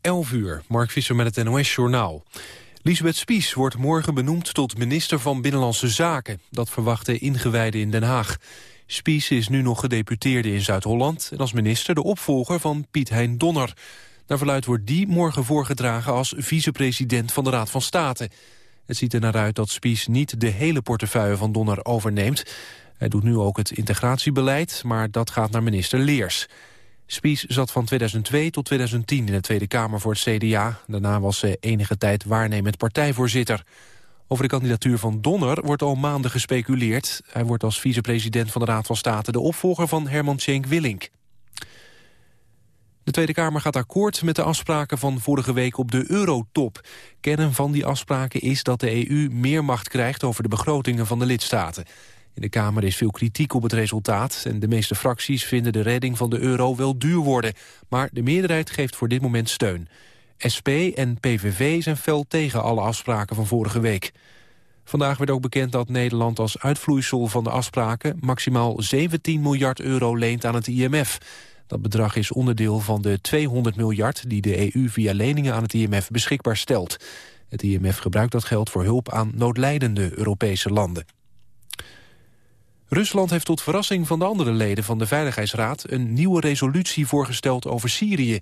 11 uur, Mark Visser met het NOS-journaal. Lisbeth Spies wordt morgen benoemd tot minister van Binnenlandse Zaken. Dat verwachten ingewijden in Den Haag. Spies is nu nog gedeputeerde in Zuid-Holland... en als minister de opvolger van Piet Hein Donner. Naar verluid wordt die morgen voorgedragen als vicepresident van de Raad van State. Het ziet er naar uit dat Spies niet de hele portefeuille van Donner overneemt. Hij doet nu ook het integratiebeleid, maar dat gaat naar minister Leers. Spies zat van 2002 tot 2010 in de Tweede Kamer voor het CDA. Daarna was ze enige tijd waarnemend partijvoorzitter. Over de kandidatuur van Donner wordt al maanden gespeculeerd. Hij wordt als vicepresident van de Raad van State... de opvolger van Herman Tjenk Willink. De Tweede Kamer gaat akkoord met de afspraken van vorige week op de eurotop. Kern van die afspraken is dat de EU meer macht krijgt over de begrotingen van de lidstaten. In de Kamer is veel kritiek op het resultaat... en de meeste fracties vinden de redding van de euro wel duur worden. Maar de meerderheid geeft voor dit moment steun. SP en PVV zijn fel tegen alle afspraken van vorige week. Vandaag werd ook bekend dat Nederland als uitvloeisel van de afspraken... maximaal 17 miljard euro leent aan het IMF. Dat bedrag is onderdeel van de 200 miljard... die de EU via leningen aan het IMF beschikbaar stelt. Het IMF gebruikt dat geld voor hulp aan noodlijdende Europese landen. Rusland heeft tot verrassing van de andere leden van de Veiligheidsraad... een nieuwe resolutie voorgesteld over Syrië.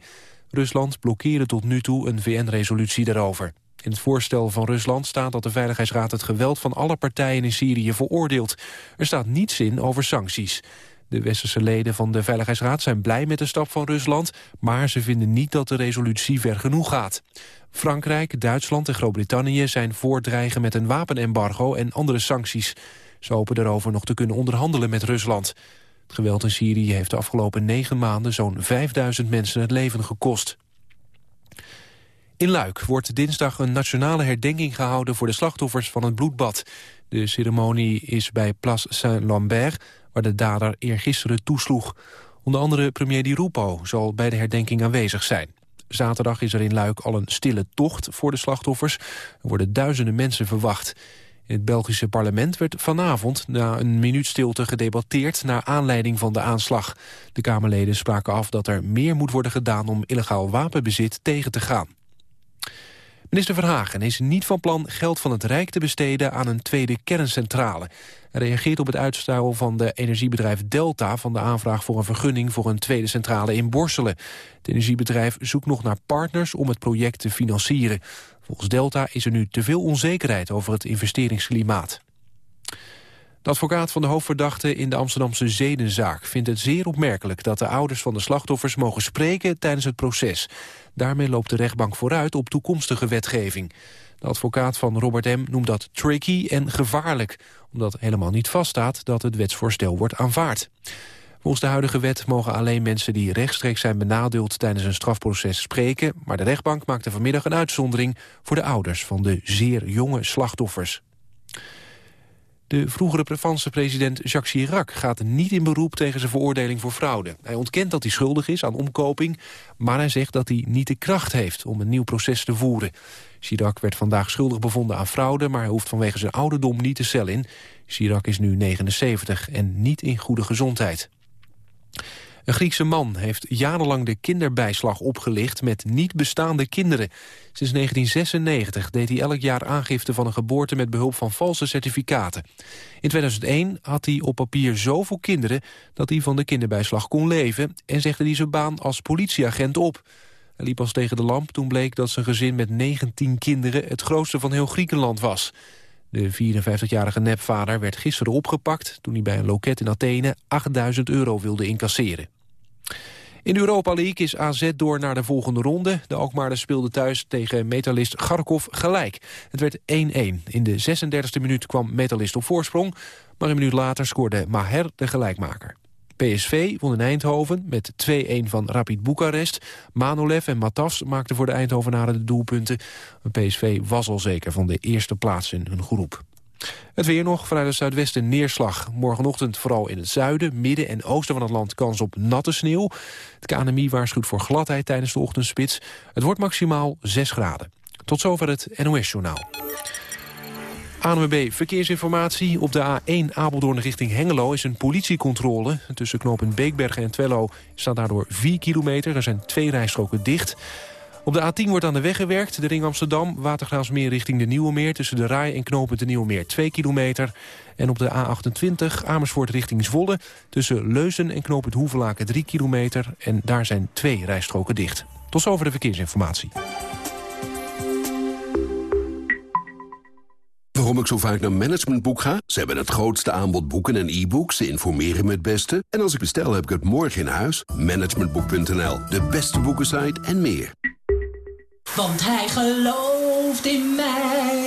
Rusland blokkeerde tot nu toe een VN-resolutie daarover. In het voorstel van Rusland staat dat de Veiligheidsraad... het geweld van alle partijen in Syrië veroordeelt. Er staat niets in over sancties. De westerse leden van de Veiligheidsraad zijn blij met de stap van Rusland... maar ze vinden niet dat de resolutie ver genoeg gaat. Frankrijk, Duitsland en Groot-Brittannië zijn voordreigen met een wapenembargo en andere sancties. Ze hopen daarover nog te kunnen onderhandelen met Rusland. Het geweld in Syrië heeft de afgelopen negen maanden zo'n 5000 mensen het leven gekost. In Luik wordt dinsdag een nationale herdenking gehouden voor de slachtoffers van het bloedbad. De ceremonie is bij Place Saint-Lambert, waar de dader eergisteren toesloeg. Onder andere premier Di Rupo zal bij de herdenking aanwezig zijn. Zaterdag is er in Luik al een stille tocht voor de slachtoffers. Er worden duizenden mensen verwacht. In het Belgische parlement werd vanavond na een minuut stilte gedebatteerd... naar aanleiding van de aanslag. De Kamerleden spraken af dat er meer moet worden gedaan... om illegaal wapenbezit tegen te gaan. Minister Verhagen is niet van plan geld van het Rijk te besteden aan een tweede kerncentrale. Hij reageert op het uitstel van de energiebedrijf Delta van de aanvraag voor een vergunning voor een tweede centrale in Borselen. Het energiebedrijf zoekt nog naar partners om het project te financieren. Volgens Delta is er nu te veel onzekerheid over het investeringsklimaat. De advocaat van de hoofdverdachte in de Amsterdamse zedenzaak vindt het zeer opmerkelijk dat de ouders van de slachtoffers mogen spreken tijdens het proces. Daarmee loopt de rechtbank vooruit op toekomstige wetgeving. De advocaat van Robert M. noemt dat tricky en gevaarlijk... omdat helemaal niet vaststaat dat het wetsvoorstel wordt aanvaard. Volgens de huidige wet mogen alleen mensen die rechtstreeks zijn benadeeld... tijdens een strafproces spreken, maar de rechtbank maakte vanmiddag een uitzondering... voor de ouders van de zeer jonge slachtoffers. De vroegere Franse president Jacques Chirac gaat niet in beroep tegen zijn veroordeling voor fraude. Hij ontkent dat hij schuldig is aan omkoping, maar hij zegt dat hij niet de kracht heeft om een nieuw proces te voeren. Chirac werd vandaag schuldig bevonden aan fraude, maar hij hoeft vanwege zijn ouderdom niet de cel in. Chirac is nu 79 en niet in goede gezondheid. Een Griekse man heeft jarenlang de kinderbijslag opgelicht met niet bestaande kinderen. Sinds 1996 deed hij elk jaar aangifte van een geboorte met behulp van valse certificaten. In 2001 had hij op papier zoveel kinderen dat hij van de kinderbijslag kon leven en zegde hij zijn baan als politieagent op. Hij liep als tegen de lamp toen bleek dat zijn gezin met 19 kinderen het grootste van heel Griekenland was. De 54-jarige nepvader werd gisteren opgepakt toen hij bij een loket in Athene 8000 euro wilde incasseren. In de Europa League is AZ door naar de volgende ronde. De Alkmaarders speelden thuis tegen metalist Garkov gelijk. Het werd 1-1. In de 36e minuut kwam metalist op voorsprong... maar een minuut later scoorde Maher de gelijkmaker. PSV won in Eindhoven met 2-1 van Rapid Boekarest. Manolev en Matas maakten voor de Eindhovenaren de doelpunten. PSV was al zeker van de eerste plaats in hun groep. Het weer nog, vanuit het zuidwesten neerslag. Morgenochtend vooral in het zuiden, midden en oosten van het land kans op natte sneeuw. Het KNMI waarschuwt voor gladheid tijdens de ochtendspits. Het wordt maximaal 6 graden. Tot zover het NOS-journaal. ANWB Verkeersinformatie. Op de A1 Apeldoorn richting Hengelo is een politiecontrole. Tussen knooppunt Beekbergen en Twello staat daardoor 4 kilometer. Er zijn twee rijstroken dicht. Op de A10 wordt aan de weg gewerkt. De ring Amsterdam, Watergraafsmeer richting de Nieuwe Meer... tussen de Rai en knooppunt de Nieuwe Meer 2 kilometer. En op de A28 Amersfoort richting Zwolle... tussen Leuzen en knooppunt Hoevelaken 3 kilometer. En daar zijn twee rijstroken dicht. Tot zover de verkeersinformatie. Waarom ik zo vaak naar Managementboek ga? Ze hebben het grootste aanbod boeken en e-books. Ze informeren me het beste. En als ik bestel, heb ik het morgen in huis. Managementboek.nl, de beste boekensite en meer. Want hij gelooft in mij.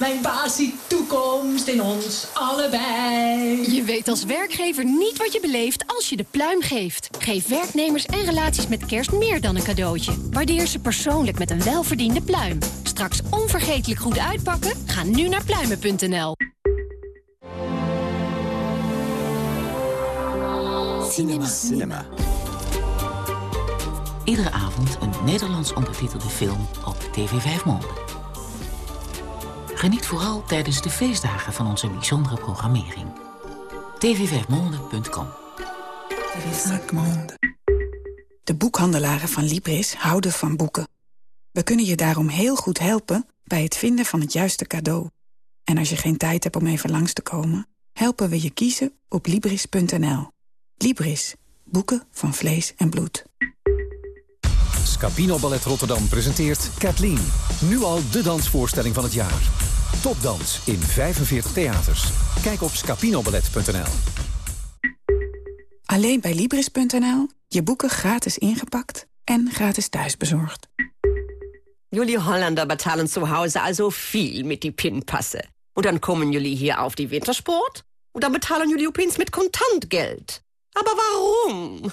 Mijn baas ziet toekomst in ons allebei. Je weet als werkgever niet wat je beleeft als je de pluim geeft. Geef werknemers en relaties met kerst meer dan een cadeautje. Waardeer ze persoonlijk met een welverdiende pluim. Straks onvergetelijk goed uitpakken? Ga nu naar pluimen.nl. Cinema. Cinema. Iedere avond een Nederlands ondertitelde film op TV 5 Monde. Geniet vooral tijdens de feestdagen van onze bijzondere programmering. tv5monde.com De boekhandelaren van Libris houden van boeken. We kunnen je daarom heel goed helpen bij het vinden van het juiste cadeau. En als je geen tijd hebt om even langs te komen... helpen we je kiezen op Libris.nl. Libris. Boeken van vlees en bloed. Scapino Ballet Rotterdam presenteert Kathleen. Nu al de dansvoorstelling van het jaar. Topdans in 45 theaters. Kijk op scapinoballet.nl. Alleen bij Libris.nl. Je boeken gratis ingepakt en gratis thuisbezorgd. Jullie Holländer betalen zu Hause also viel mit die Pinpasse. Und dann kommen jullie hier auf die Wintersport und dann betalen jullie opeens mit Kontantgeld. Aber warum?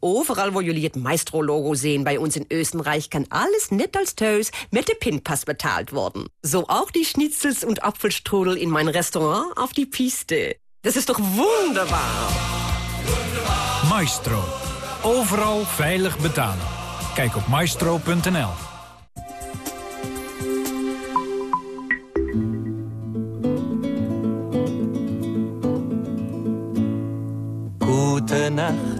Overal wo jullie het Maestro-Logo sehen bei uns in Österreich, kann alles net als thuis mit de Pinpass betaald worden. So auch die Schnitzels und Apfelstrudel in mein Restaurant auf die Piste. Das ist doch wunderbar. Maestro. Overal veilig betalen. Kijk op maestro.nl. Gute Nacht,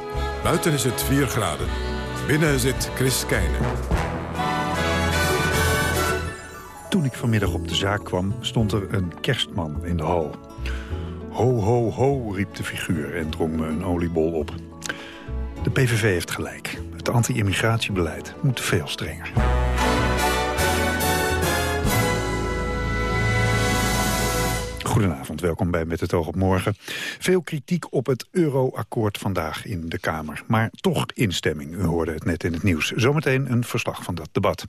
Buiten is het 4 graden. Binnen zit Chris Keijnen. Toen ik vanmiddag op de zaak kwam, stond er een kerstman in de hal. Ho, ho, ho, riep de figuur en drong me een oliebol op. De PVV heeft gelijk. Het anti-immigratiebeleid moet veel strenger. Goedenavond, welkom bij Met het oog op morgen. Veel kritiek op het euro-akkoord vandaag in de Kamer. Maar toch instemming, u hoorde het net in het nieuws. Zometeen een verslag van dat debat.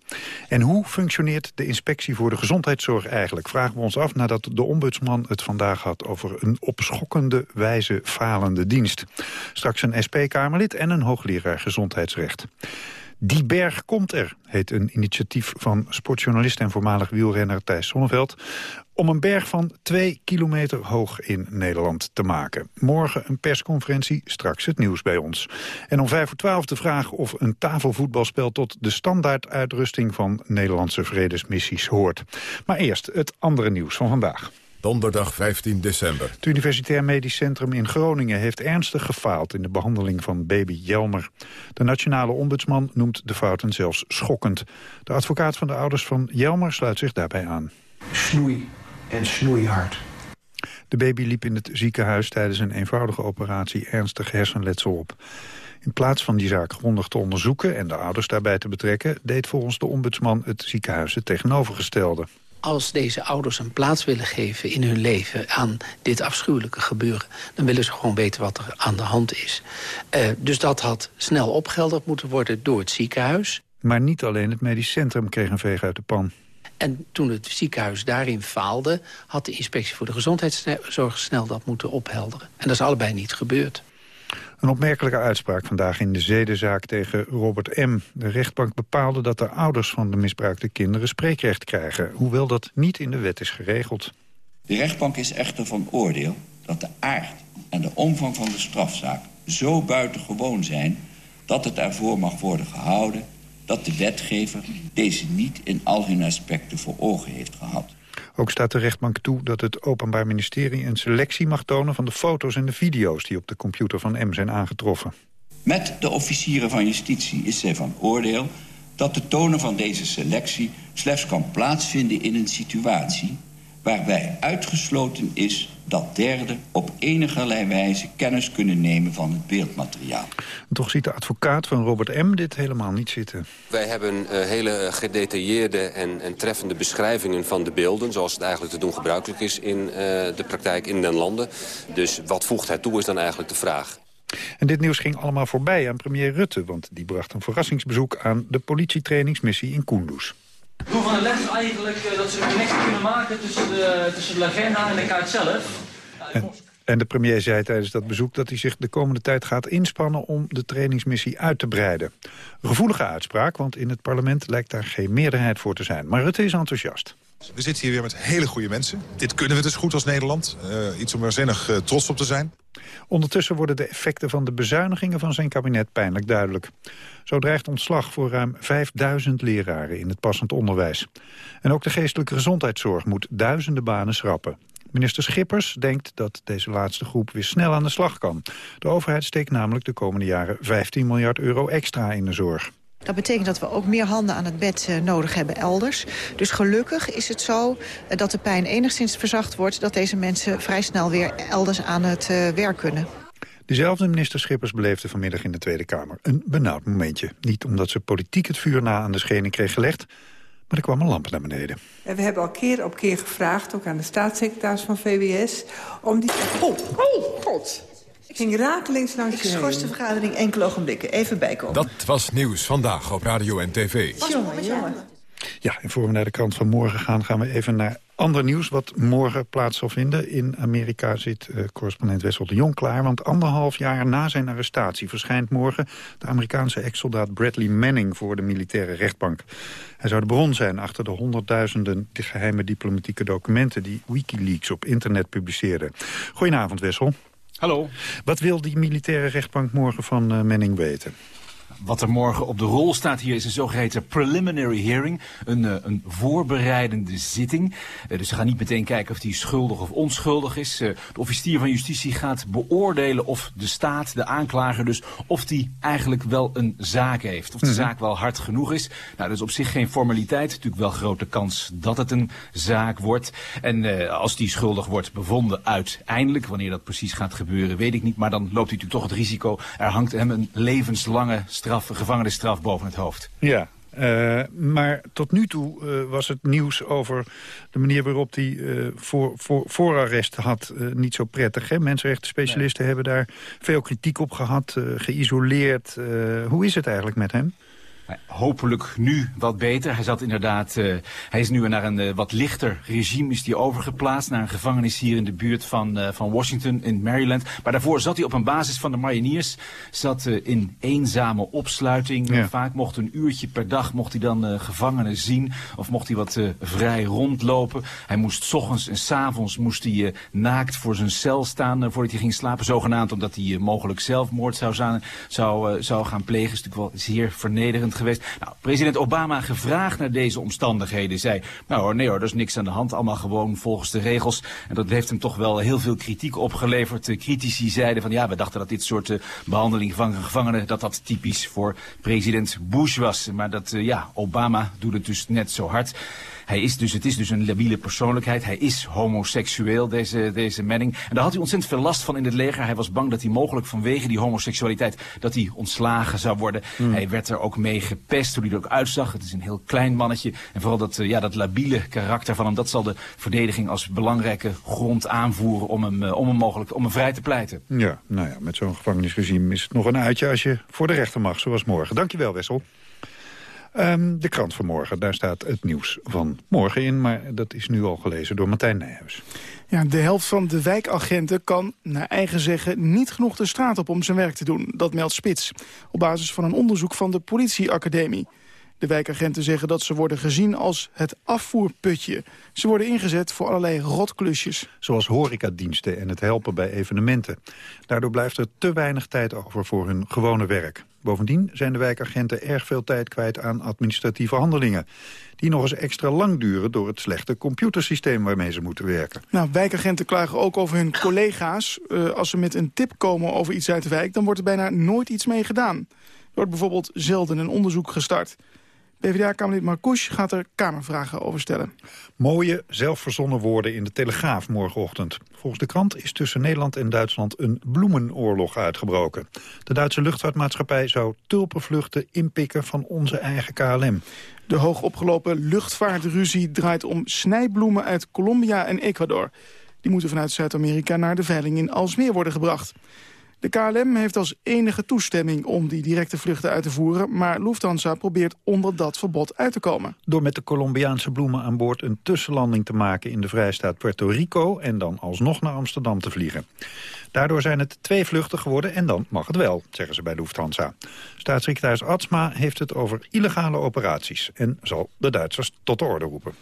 En hoe functioneert de inspectie voor de gezondheidszorg eigenlijk? Vragen we ons af nadat de ombudsman het vandaag had... over een op schokkende wijze falende dienst. Straks een SP-Kamerlid en een hoogleraar gezondheidsrecht. Die berg komt er, heet een initiatief van sportjournalist en voormalig wielrenner Thijs Sonneveld om een berg van twee kilometer hoog in Nederland te maken. Morgen een persconferentie, straks het nieuws bij ons. En om vijf voor twaalf de vraag of een tafelvoetbalspel... tot de standaarduitrusting van Nederlandse vredesmissies hoort. Maar eerst het andere nieuws van vandaag. Donderdag 15 december. Het Universitair Medisch Centrum in Groningen heeft ernstig gefaald in de behandeling van baby Jelmer. De nationale ombudsman noemt de fouten zelfs schokkend. De advocaat van de ouders van Jelmer sluit zich daarbij aan. Snoei en snoeihard. De baby liep in het ziekenhuis tijdens een eenvoudige operatie ernstig hersenletsel op. In plaats van die zaak grondig te onderzoeken en de ouders daarbij te betrekken... deed volgens de ombudsman het ziekenhuis het tegenovergestelde. Als deze ouders een plaats willen geven in hun leven aan dit afschuwelijke gebeuren... dan willen ze gewoon weten wat er aan de hand is. Uh, dus dat had snel opgehelderd moeten worden door het ziekenhuis. Maar niet alleen het medisch centrum kreeg een veeg uit de pan. En toen het ziekenhuis daarin faalde... had de inspectie voor de gezondheidszorg snel dat moeten ophelderen. En dat is allebei niet gebeurd. Een opmerkelijke uitspraak vandaag in de zedenzaak tegen Robert M. De rechtbank bepaalde dat de ouders van de misbruikte kinderen spreekrecht krijgen, hoewel dat niet in de wet is geregeld. De rechtbank is echter van oordeel dat de aard en de omvang van de strafzaak zo buitengewoon zijn dat het ervoor mag worden gehouden dat de wetgever deze niet in al hun aspecten voor ogen heeft gehad. Ook staat de rechtbank toe dat het Openbaar Ministerie een selectie mag tonen van de foto's en de video's die op de computer van M zijn aangetroffen. Met de officieren van justitie is zij van oordeel dat de tonen van deze selectie slechts kan plaatsvinden in een situatie waarbij uitgesloten is dat derden op enige wijze kennis kunnen nemen van het beeldmateriaal. Toch ziet de advocaat van Robert M. dit helemaal niet zitten. Wij hebben uh, hele gedetailleerde en, en, treffende beschrijvingen van de beelden... zoals het eigenlijk te doen gebruikelijk is in uh, de praktijk in den landen. Dus wat voegt hij toe is dan eigenlijk de vraag. En dit nieuws ging allemaal voorbij aan premier Rutte... want die bracht een verrassingsbezoek aan de politietrainingsmissie in Kunduz. Doel van de is eigenlijk uh, dat ze een connectie kunnen maken tussen de, tussen de agenda en de kaart zelf. En, de premier zei tijdens dat bezoek dat hij zich de komende tijd gaat inspannen om de trainingsmissie uit te breiden. Gevoelige uitspraak, want in het parlement lijkt daar geen meerderheid voor te zijn. Maar Rutte is enthousiast. We zitten hier weer met hele goede mensen. Dit kunnen we dus goed als Nederland. Uh, iets om waanzinnig uh, trots op te zijn. Ondertussen worden de effecten van de bezuinigingen van zijn kabinet pijnlijk duidelijk. Zo dreigt ontslag voor ruim 5000 leraren in het passend onderwijs. En ook de geestelijke gezondheidszorg moet duizenden banen schrappen. Minister Schippers denkt dat deze laatste groep weer snel aan de slag kan. De overheid steekt namelijk de komende jaren 15 miljard euro extra in de zorg. Dat betekent dat we ook meer handen aan het bed uh, nodig hebben elders. Dus gelukkig is het zo uh, dat de pijn enigszins verzacht wordt... dat deze mensen vrij snel weer elders aan het uh, werk kunnen. Dezelfde minister Schippers beleefde vanmiddag in de Tweede Kamer een benauwd momentje. Niet omdat ze politiek het vuur na aan de schenen kreeg gelegd... maar er kwam een lamp naar beneden. En we hebben al keer op keer gevraagd, ook aan de staatssecretaris van VWS... om die... Oh, oh god! Ik ging rakelings langs Ik schors de vergadering enkele ogenblikken. Even bijkomen. Dat was nieuws vandaag op Radio en TV. Jongen, jongen. Ja, en voor we naar de krant van morgen gaan... gaan we even naar ander nieuws wat morgen plaats zal vinden. In Amerika zit uh, correspondent Wessel de Jong klaar. Want anderhalf jaar na zijn arrestatie verschijnt morgen... de Amerikaanse ex-soldaat Bradley Manning voor de militaire rechtbank. Hij zou de bron zijn achter de honderdduizenden geheime diplomatieke documenten... die Wikileaks op internet publiceerden. Goedenavond, Wessel. Hallo. Wat wil die militaire rechtbank morgen van uh, Manning weten? Wat er morgen op de rol staat hier is een zogeheten preliminary hearing. Een, uh, een voorbereidende zitting. Uh, dus ze gaan niet meteen kijken of hij schuldig of onschuldig is. Uh, de officier van justitie gaat beoordelen of de staat, de aanklager dus, of die eigenlijk wel een zaak heeft. Of de -hmm. zaak wel hard genoeg is. Nou, dat is op zich geen formaliteit. Natuurlijk wel grote kans dat het een zaak wordt. En als die schuldig wordt bevonden uiteindelijk, wanneer dat precies gaat gebeuren, weet ik niet. Maar dan loopt hij natuurlijk toch het risico. Er hangt hem een levenslange straf straf, gevangenisstraf boven het hoofd. Ja, uh, maar tot nu toe uh, was het nieuws over de manier waarop hij uh, voor, voor, voorarrest had niet zo prettig. Hè? Mensenrechtenspecialisten nee. hebben daar veel kritiek op gehad, geïsoleerd. hoe is het eigenlijk met hem? Hopelijk nu wat beter. Hij zat inderdaad, uh, hij is nu naar een uh, wat lichter regime is die overgeplaatst. Naar een gevangenis hier in de buurt van, uh, van Washington in Maryland. Maar daarvoor zat hij op een basis van de mariniers. Zat in eenzame opsluiting. Ja. Vaak mocht een uurtje per dag mocht hij dan gevangenen zien. Of mocht hij wat vrij rondlopen. Hij moest s ochtends en s avonds moest hij naakt voor zijn cel staan voordat hij ging slapen. Zogenaamd omdat hij mogelijk zelfmoord zou, zou, zou gaan plegen. Dat is natuurlijk wel zeer vernederend geweest. Nou, president Obama gevraagd naar deze omstandigheden zei... nou hoor, nee hoor, er is niks aan de hand, allemaal gewoon volgens de regels. En dat heeft hem toch wel heel veel kritiek opgeleverd. Critici zeiden van ja, we dachten dat dit soort uh, behandeling van gevangenen... dat dat typisch voor president Bush was. Maar dat, uh, ja, Obama doet het dus net zo hard. Hij is dus, het is dus een labiele persoonlijkheid. Hij is homoseksueel, deze, deze Manning. En daar had hij ontzettend veel last van in het leger. Hij was bang dat hij mogelijk vanwege die homoseksualiteit... dat hij ontslagen zou worden. Mm. Hij werd er ook mee gepest, hoe hij er ook uitzag. Het is een heel klein mannetje. En vooral dat, ja, dat labiele karakter van hem... dat zal de verdediging als belangrijke grond aanvoeren... om hem, om hem mogelijk om hem vrij te pleiten. Ja, nou ja, met zo'n gevangenisregime is het nog een uitje... als je voor de rechter mag, zoals morgen. Dankjewel, Wessel. Ehm, de krant van morgen, daar staat het nieuws van morgen in... maar dat is nu al gelezen door Martijn Nijhuis. Ja, de helft van de wijkagenten kan, naar eigen zeggen, niet genoeg de straat op om zijn werk te doen. Dat meldt Spits, op basis van een onderzoek van de politieacademie. De wijkagenten zeggen dat ze worden gezien als het afvoerputje. Ze worden ingezet voor allerlei rotklusjes. Zoals horecadiensten en het helpen bij evenementen. Daardoor blijft er te weinig tijd over voor hun gewone werk. Bovendien zijn de wijkagenten erg veel tijd kwijt aan administratieve handelingen. Die nog eens extra lang duren door het slechte computersysteem waarmee ze moeten werken. Nou, wijkagenten klagen ook over hun collega's. Uh, als ze met een tip komen over iets uit de wijk, dan wordt er bijna nooit iets mee gedaan. Er wordt bijvoorbeeld zelden een onderzoek gestart. PvdA-kamerlid Marcouch gaat er kamervragen over stellen. Mooie, zelfverzonnen woorden in de Telegraaf morgenochtend. Volgens de krant is tussen Nederland en Duitsland een bloemenoorlog uitgebroken. De Duitse luchtvaartmaatschappij zou tulpenvluchten inpikken van onze eigen KLM. De hoogopgelopen luchtvaartruzie draait om snijbloemen uit Colombia en Ecuador. Die moeten vanuit Zuid-Amerika naar de veiling in Alsmeer worden gebracht. De KLM heeft als enige toestemming om die directe vluchten uit te voeren... maar Lufthansa probeert onder dat verbod uit te komen. Door met de Colombiaanse bloemen aan boord een tussenlanding te maken... in de vrijstaat Puerto Rico en dan alsnog naar Amsterdam te vliegen. Daardoor zijn het twee vluchten geworden en dan mag het wel, zeggen ze bij Lufthansa. Staatssecretaris Atsma heeft het over illegale operaties... en zal de Duitsers tot de orde roepen.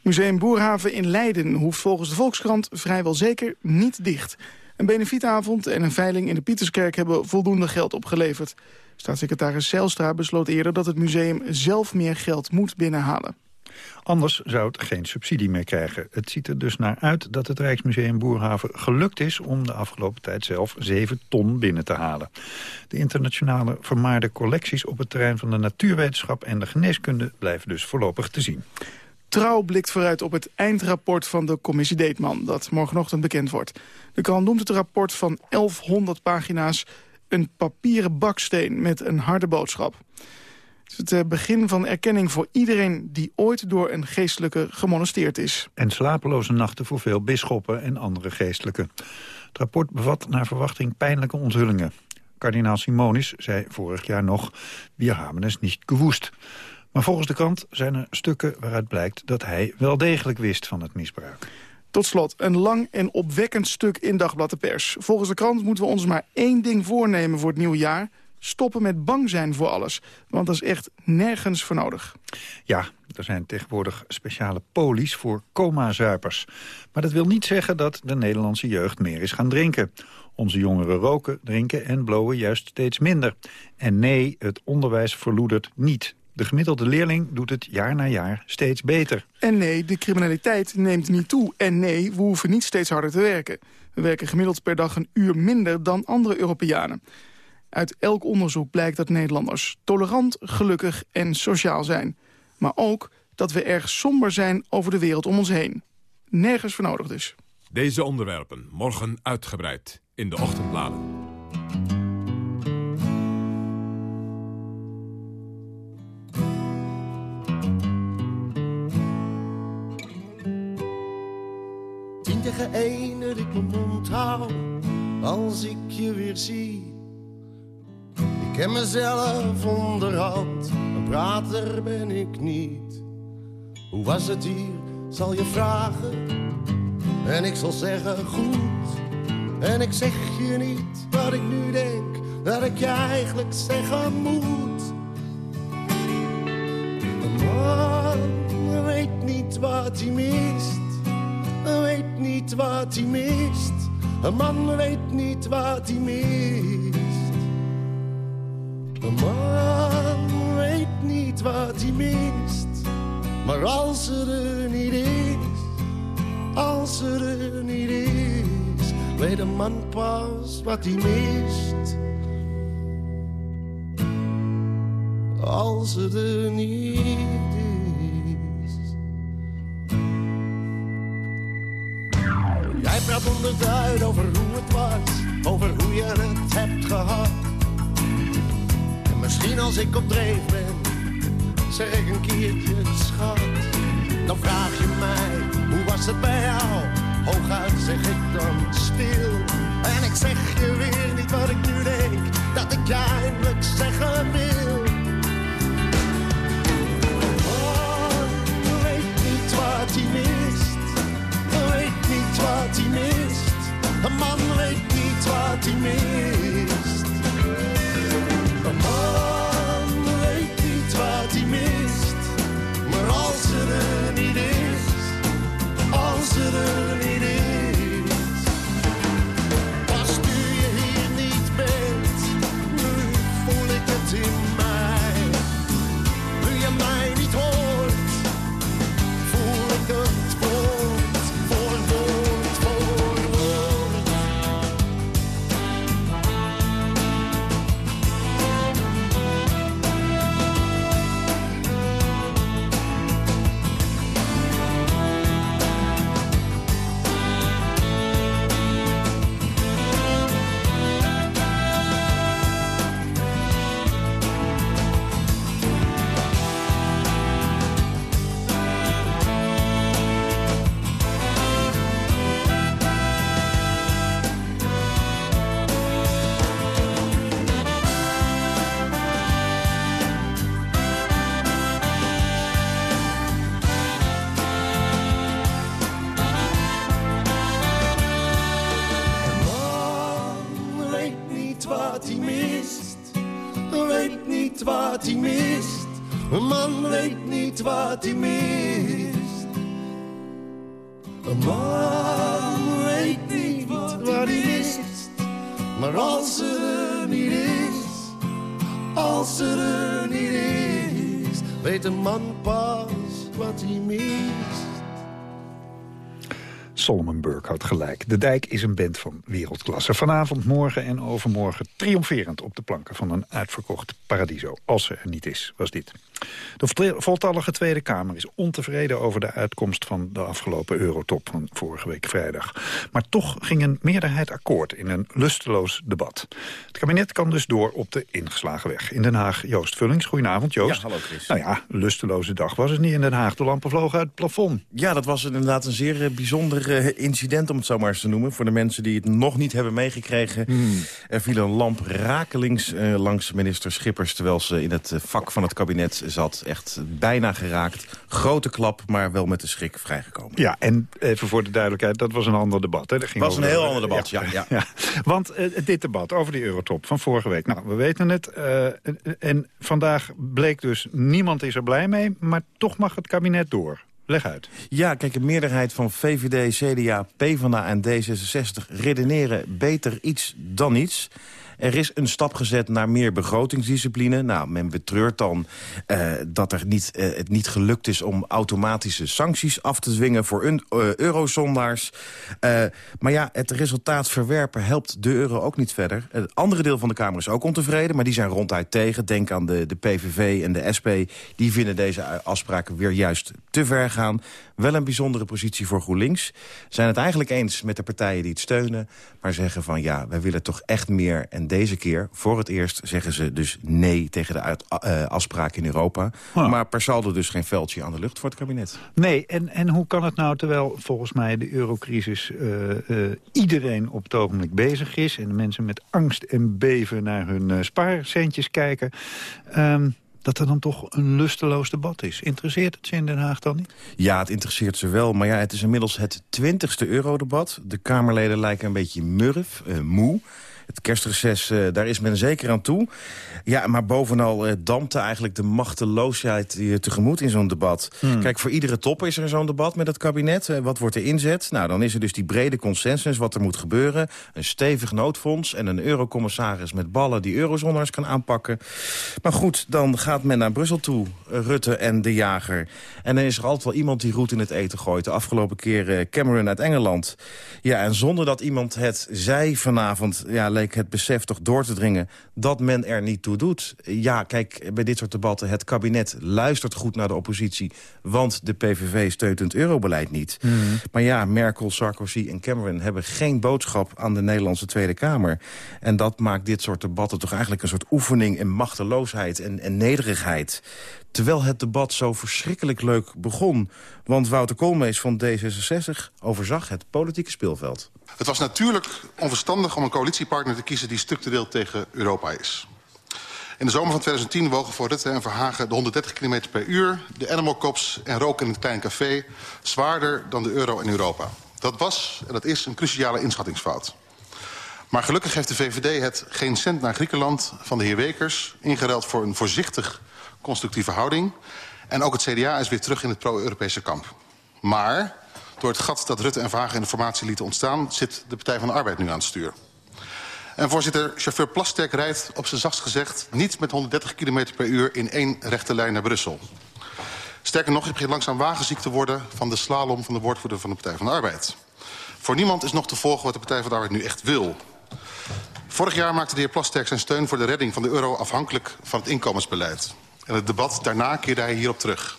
Museum Boerhaven in Leiden hoeft volgens de Volkskrant vrijwel zeker niet dicht... Een benefietavond en een veiling in de Pieterskerk hebben voldoende geld opgeleverd. Staatssecretaris Zijlstra besloot eerder dat het museum zelf meer geld moet binnenhalen. Anders zou het geen subsidie meer krijgen. Het ziet er dus naar uit dat het Rijksmuseum Boerhaven gelukt is... om de afgelopen tijd zelf 7 ton binnen te halen. De internationale vermaarde collecties op het terrein van de natuurwetenschap... en de geneeskunde blijven dus voorlopig te zien. Trouw blikt vooruit op het eindrapport van de commissie Deetman... dat morgenochtend bekend wordt. De krant noemt het rapport van 1100 pagina's... een papieren baksteen met een harde boodschap. Het is het eh, begin van erkenning voor iedereen... die ooit door een geestelijke gemonesteerd is. En slapeloze nachten voor veel bisschoppen en andere geestelijken. Het rapport bevat naar verwachting pijnlijke onthullingen. Kardinaal Simonis zei vorig jaar nog... Wir haben es niet gewoest. Maar volgens de krant zijn er stukken waaruit blijkt dat hij wel degelijk wist van het misbruik. Tot slot, een lang en opwekkend stuk in Dagblad de Pers. Volgens de krant moeten we ons maar één ding voornemen voor het nieuwe jaar. Stoppen met bang zijn voor alles. Want dat is echt nergens voor nodig. Ja, er zijn tegenwoordig speciale polies voor coma-zuipers. Maar dat wil niet zeggen dat de Nederlandse jeugd meer is gaan drinken. Onze jongeren roken, drinken en blowen juist steeds minder. En nee, het onderwijs verloedert niet. De gemiddelde leerling doet het jaar na jaar steeds beter. En nee, de criminaliteit neemt niet toe. En nee, we hoeven niet steeds harder te werken. We werken gemiddeld per dag een uur minder dan andere Europeanen. Uit elk onderzoek blijkt dat Nederlanders tolerant, gelukkig en sociaal zijn. Maar ook dat we erg somber zijn over de wereld om ons heen. Nergens voor nodig dus. Deze onderwerpen morgen uitgebreid in de ochtendbladen. Tegen één dat ik mijn mond hou als ik je weer zie. Ik ken mezelf onderhand, een prater ben ik niet. Hoe was het hier, zal je vragen, en ik zal zeggen goed. En ik zeg je niet wat ik nu denk, dat ik je eigenlijk zeggen moet. Een man weet niet wat hij weet wat hij mist. Een man weet niet wat hij mist. Een man weet niet wat hij mist. Maar als er niet is, als ze er niet is, weet een man pas wat hij mist. Als ze er niet honderd uit over hoe het was, over hoe je het hebt gehad. En misschien als ik op dreef ben, zeg ik een keertje schat. Dan vraag je mij, hoe was het bij jou? Hooguit zeg ik dan stil. En ik zeg je weer niet wat ik nu denk, dat ik je eindelijk zeggen wil. Oh, weet niet wat hij mist, weet niet wat hij mist. Een man weet niet wat hij mist. Een man weet niet wat hij mist. Maar als er er niet is, als er er Solomon Burke had gelijk. De Dijk is een band van wereldklasse. Vanavond, morgen en overmorgen triomferend op de planken van een uitverkocht Paradiso. Als ze er niet is, was dit. De voltallige Tweede Kamer is ontevreden over de uitkomst van de afgelopen eurotop van vorige week vrijdag. Maar toch ging een meerderheid akkoord in een lusteloos debat. Het kabinet kan dus door op de ingeslagen weg. In Den Haag, Joost Vullings. Goedenavond, Joost. Ja, hallo Chris. Nou ja, lusteloze dag was het niet in Den Haag. De lampen vlogen uit het plafond. Ja, dat was inderdaad een zeer eh, bijzonder eh, incident, om het zo maar eens te noemen. Voor de mensen die het nog niet hebben meegekregen. Hmm. Er viel een lamp rakelings uh, langs minister Schippers... terwijl ze in het vak van het kabinet zat. Echt bijna geraakt. Grote klap, maar wel met de schrik vrijgekomen. Ja, en even voor de duidelijkheid, dat was een ander debat. Het was een heel ander debat, ja. ja, ja. Want uh, dit debat over die eurotop van vorige week, nou, we weten het. Uh, en vandaag bleek dus, niemand is er blij mee, maar toch mag het kabinet door. Leg uit. Ja, kijk, een meerderheid van VVD, CDA, PvdA en D66 redeneren beter iets dan niets. Er is een stap gezet naar meer begrotingsdiscipline. Nou, men betreurt dan uh, dat er niet, uh, het niet gelukt is om automatische sancties af te dwingen voor uh, eurozondaars. maar ja, het resultaat verwerpen helpt de euro ook niet verder. Het andere deel van de Kamer is ook ontevreden, maar die zijn ronduit tegen. Denk aan de, de PVV en de SP. Die vinden deze afspraken weer juist te ver gaan. Wel een bijzondere positie voor GroenLinks. Zijn het eigenlijk eens met de partijen die het steunen... maar zeggen van ja, wij willen toch echt meer. En deze keer, voor het eerst, zeggen ze dus nee... tegen de uit, uh, afspraak in Europa. Maar per saldo dus geen veldje aan de lucht voor het kabinet. Nee, en, en hoe kan het nou, terwijl volgens mij de eurocrisis... Uh, uh, iedereen op het ogenblik bezig is... en de mensen met angst en beven naar hun spaarcentjes kijken... Um, dat er dan toch een lusteloos debat is. Interesseert het ze in Den Haag dan niet? Ja, het interesseert ze wel. Maar ja, het is inmiddels het twintigste eurodebat. De Kamerleden lijken een beetje murf, uh, moe. Het kerstreces, uh, daar is men zeker aan toe. Ja, maar bovenal uh, dampte eigenlijk de machteloosheid uh, tegemoet in zo'n debat. Hmm. Kijk, voor iedere top is er zo'n debat met het kabinet. Wat wordt er inzet? Nou, dan is er dus die brede consensus wat er moet gebeuren. Een stevig noodfonds en een eurocommissaris met ballen die eurozoners kan aanpakken. Maar goed, dan gaat men naar Brussel toe, Rutte en de jager. En dan is er altijd wel iemand die roet in het eten gooit. De afgelopen keer Cameron uit Engeland. Ja, en zonder dat iemand het zei vanavond... Ja, het besef toch door te dringen dat men er niet toe doet. Ja, kijk, bij dit soort debatten, het kabinet luistert goed naar de oppositie... want de PVV steunt het eurobeleid niet. Mhm. Mm. Maar ja, Merkel, Sarkozy en Cameron hebben geen boodschap aan de Nederlandse Tweede Kamer. En dat maakt dit soort debatten toch eigenlijk een soort oefening in machteloosheid en, en nederigheid. Terwijl het debat zo verschrikkelijk leuk begon. Want Wouter Koolmees van D66 overzag het politieke speelveld. Het was natuurlijk onverstandig om een coalitiepartner te kiezen... die structureel tegen Europa is. In de zomer van 2010 wogen voor Rutte en Verhagen de 130 km per uur... de animal cops en roken in het klein café... zwaarder dan de euro in Europa. Dat was en dat is een cruciale inschattingsfout. Maar gelukkig heeft de VVD het geen cent naar Griekenland van de heer Wekers... ingeruild voor een voorzichtig constructieve houding. En ook het CDA is weer terug in het pro-Europese kamp. Maar door het gat dat Rutte en Vagen in de formatie lieten ontstaan... zit de Partij van de Arbeid nu aan het stuur. En voorzitter, chauffeur Plasterk rijdt op zijn zachtst gezegd... niet met 130 km per uur in één rechte lijn naar Brussel. Sterker nog, je begint langzaam wagenziek te worden... van de slalom van de woordvoerder van de Partij van de Arbeid. Voor niemand is nog te volgen wat de Partij van de Arbeid nu echt wil. Vorig jaar maakte de heer Plasterk zijn steun voor de redding van de euro... afhankelijk van het inkomensbeleid. En het debat daarna keerde hij hierop terug.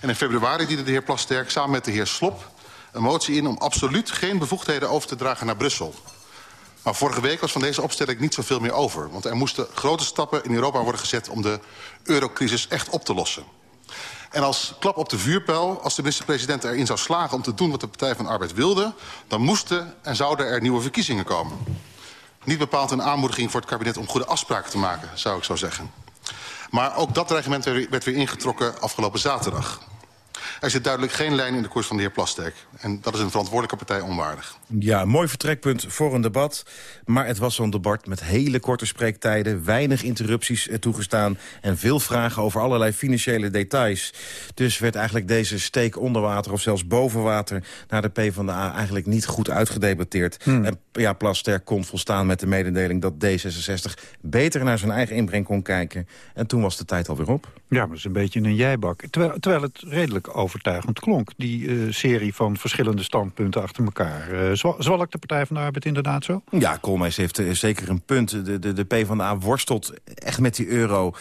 En in februari diende de heer Plasterk samen met de heer Slop... een motie in om absoluut geen bevoegdheden over te dragen naar Brussel. Maar vorige week was van deze opstelling niet zoveel meer over. Want er moesten grote stappen in Europa worden gezet... om de eurocrisis echt op te lossen. En als klap op de vuurpijl, als de minister-president erin zou slagen... om te doen wat de Partij van Arbeid wilde... dan moesten en zouden er nieuwe verkiezingen komen. Niet bepaald een aanmoediging voor het kabinet om goede afspraken te maken, zou ik zo zeggen. Maar ook dat dreigement werd weer ingetrokken afgelopen zaterdag. Er zit duidelijk geen lijn in de koers van de heer Plasterk. En dat is een verantwoordelijke partij onwaardig. Ja, mooi vertrekpunt voor een debat. Maar het was zo'n debat met hele korte spreektijden... weinig interrupties eh, toegestaan... en veel vragen over allerlei financiële details. Dus werd eigenlijk deze steek onder water of zelfs boven water... naar de PvdA eigenlijk niet goed uitgedebatteerd. Hmm. En ja, Plasterk kon volstaan met de mededeling... dat D66 beter naar zijn eigen inbreng kon kijken. En toen was de tijd alweer op. Ja, maar dat is een beetje een jijbak. Terwijl, terwijl het redelijk overtuigend klonk. Die eh, serie van verschillende standpunten achter elkaar. Uh, zwalkt de Partij van de Arbeid inderdaad zo? Ja, Koolmees heeft uh, zeker een punt. De, de, de PvdA worstelt echt met die euro.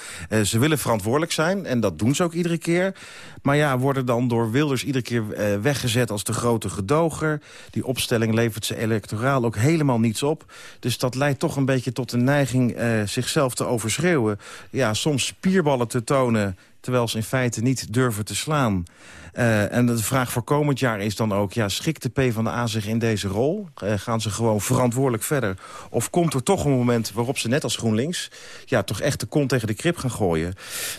Ze willen verantwoordelijk zijn en dat doen ze ook iedere keer. Maar ja, worden dan door Wilders iedere keer weggezet als de grote gedoger. Die opstelling levert ze electoraal ook helemaal niets op. Dus dat leidt toch een beetje tot de neiging zichzelf te overschreeuwen. Ja, soms spierballen te tonen terwijl ze in feite niet durven te slaan. Uh, en de vraag voor komend jaar is dan ook... Ja, schikt de PvdA zich in deze rol? Uh, gaan ze gewoon verantwoordelijk verder? Of komt er toch een moment waarop ze net als GroenLinks... ja, toch echt de kont tegen de krip gaan gooien?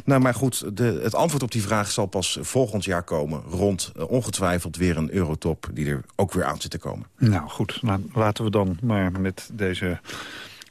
Nou, maar goed, de, het antwoord op die vraag zal pas volgend jaar komen... rond uh, ongetwijfeld weer een eurotop die er ook weer aan zit te komen. Nou goed, nou, laten we dan maar met deze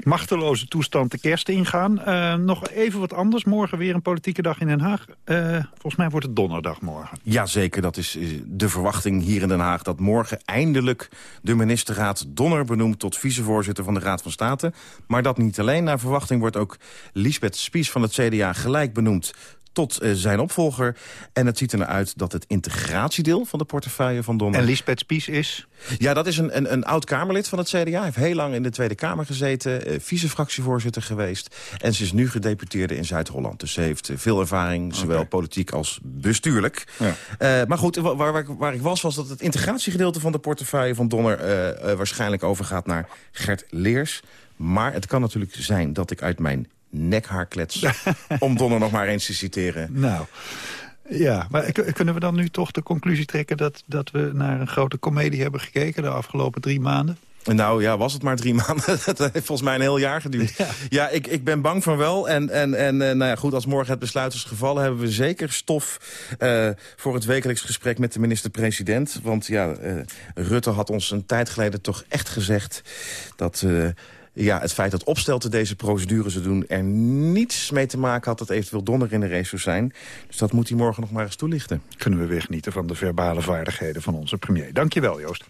machteloze toestand de kerst ingaan. Uh, nog even wat anders. Morgen weer een politieke dag in Den Haag. Uh, volgens mij wordt het donderdag morgen. Jazeker, dat is de verwachting hier in Den Haag... dat morgen eindelijk de ministerraad Donner benoemt... tot vicevoorzitter van de Raad van State. Maar dat niet alleen. Naar verwachting wordt ook Lisbeth Spies van het CDA gelijk benoemd tot uh, zijn opvolger. En het ziet er naar uit dat het integratiedeel van de portefeuille van Donner... En Lisbeth Spies is? Ja, dat is een, een, een oud-Kamerlid van het CDA. Hij heeft heel lang in de Tweede Kamer gezeten. Uh, vice-fractievoorzitter geweest. En ze is nu gedeputeerde in Zuid-Holland. Dus ze heeft uh, veel ervaring, zowel okay. politiek als bestuurlijk. Ja. maar goed, waar, waar, waar, ik was, was dat het integratiegedeelte van de portefeuille van Donner... waarschijnlijk overgaat naar Gert Leers. Maar het kan natuurlijk zijn dat ik uit mijn nekhaarklets. om Donner nog maar eens te citeren. Nou, ja, maar kunnen we dan nu toch de conclusie trekken... dat, dat we naar een grote komedie hebben gekeken de afgelopen drie maanden? Nou ja, was het maar drie maanden. Dat heeft volgens mij een heel jaar geduurd. Ja, ja ik, ik ben bang van wel. En, en, en nou ja, goed, als morgen het besluit is gevallen... hebben we zeker stof uh, voor het wekelijks gesprek met de minister-president. Want ja, uh, Rutte had ons een tijd geleden toch echt gezegd... dat... Uh, ja, het feit dat opstelten deze procedure ze doen... er niets mee te maken had dat eventueel Donner in de race zou zijn. Dus dat moet hij morgen nog maar eens toelichten. Kunnen we weer genieten van de verbale vaardigheden van onze premier. Dankjewel, Joost.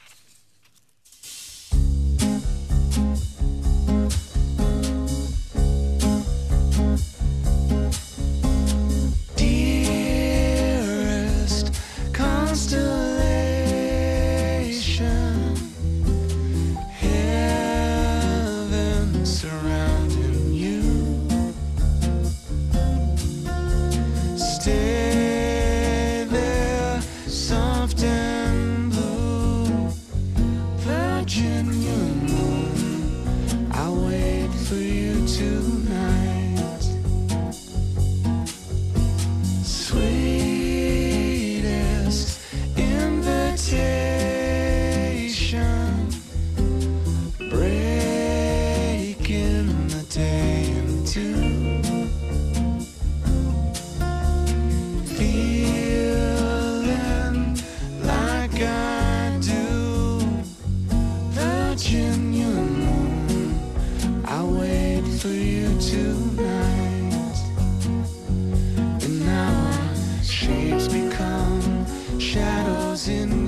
In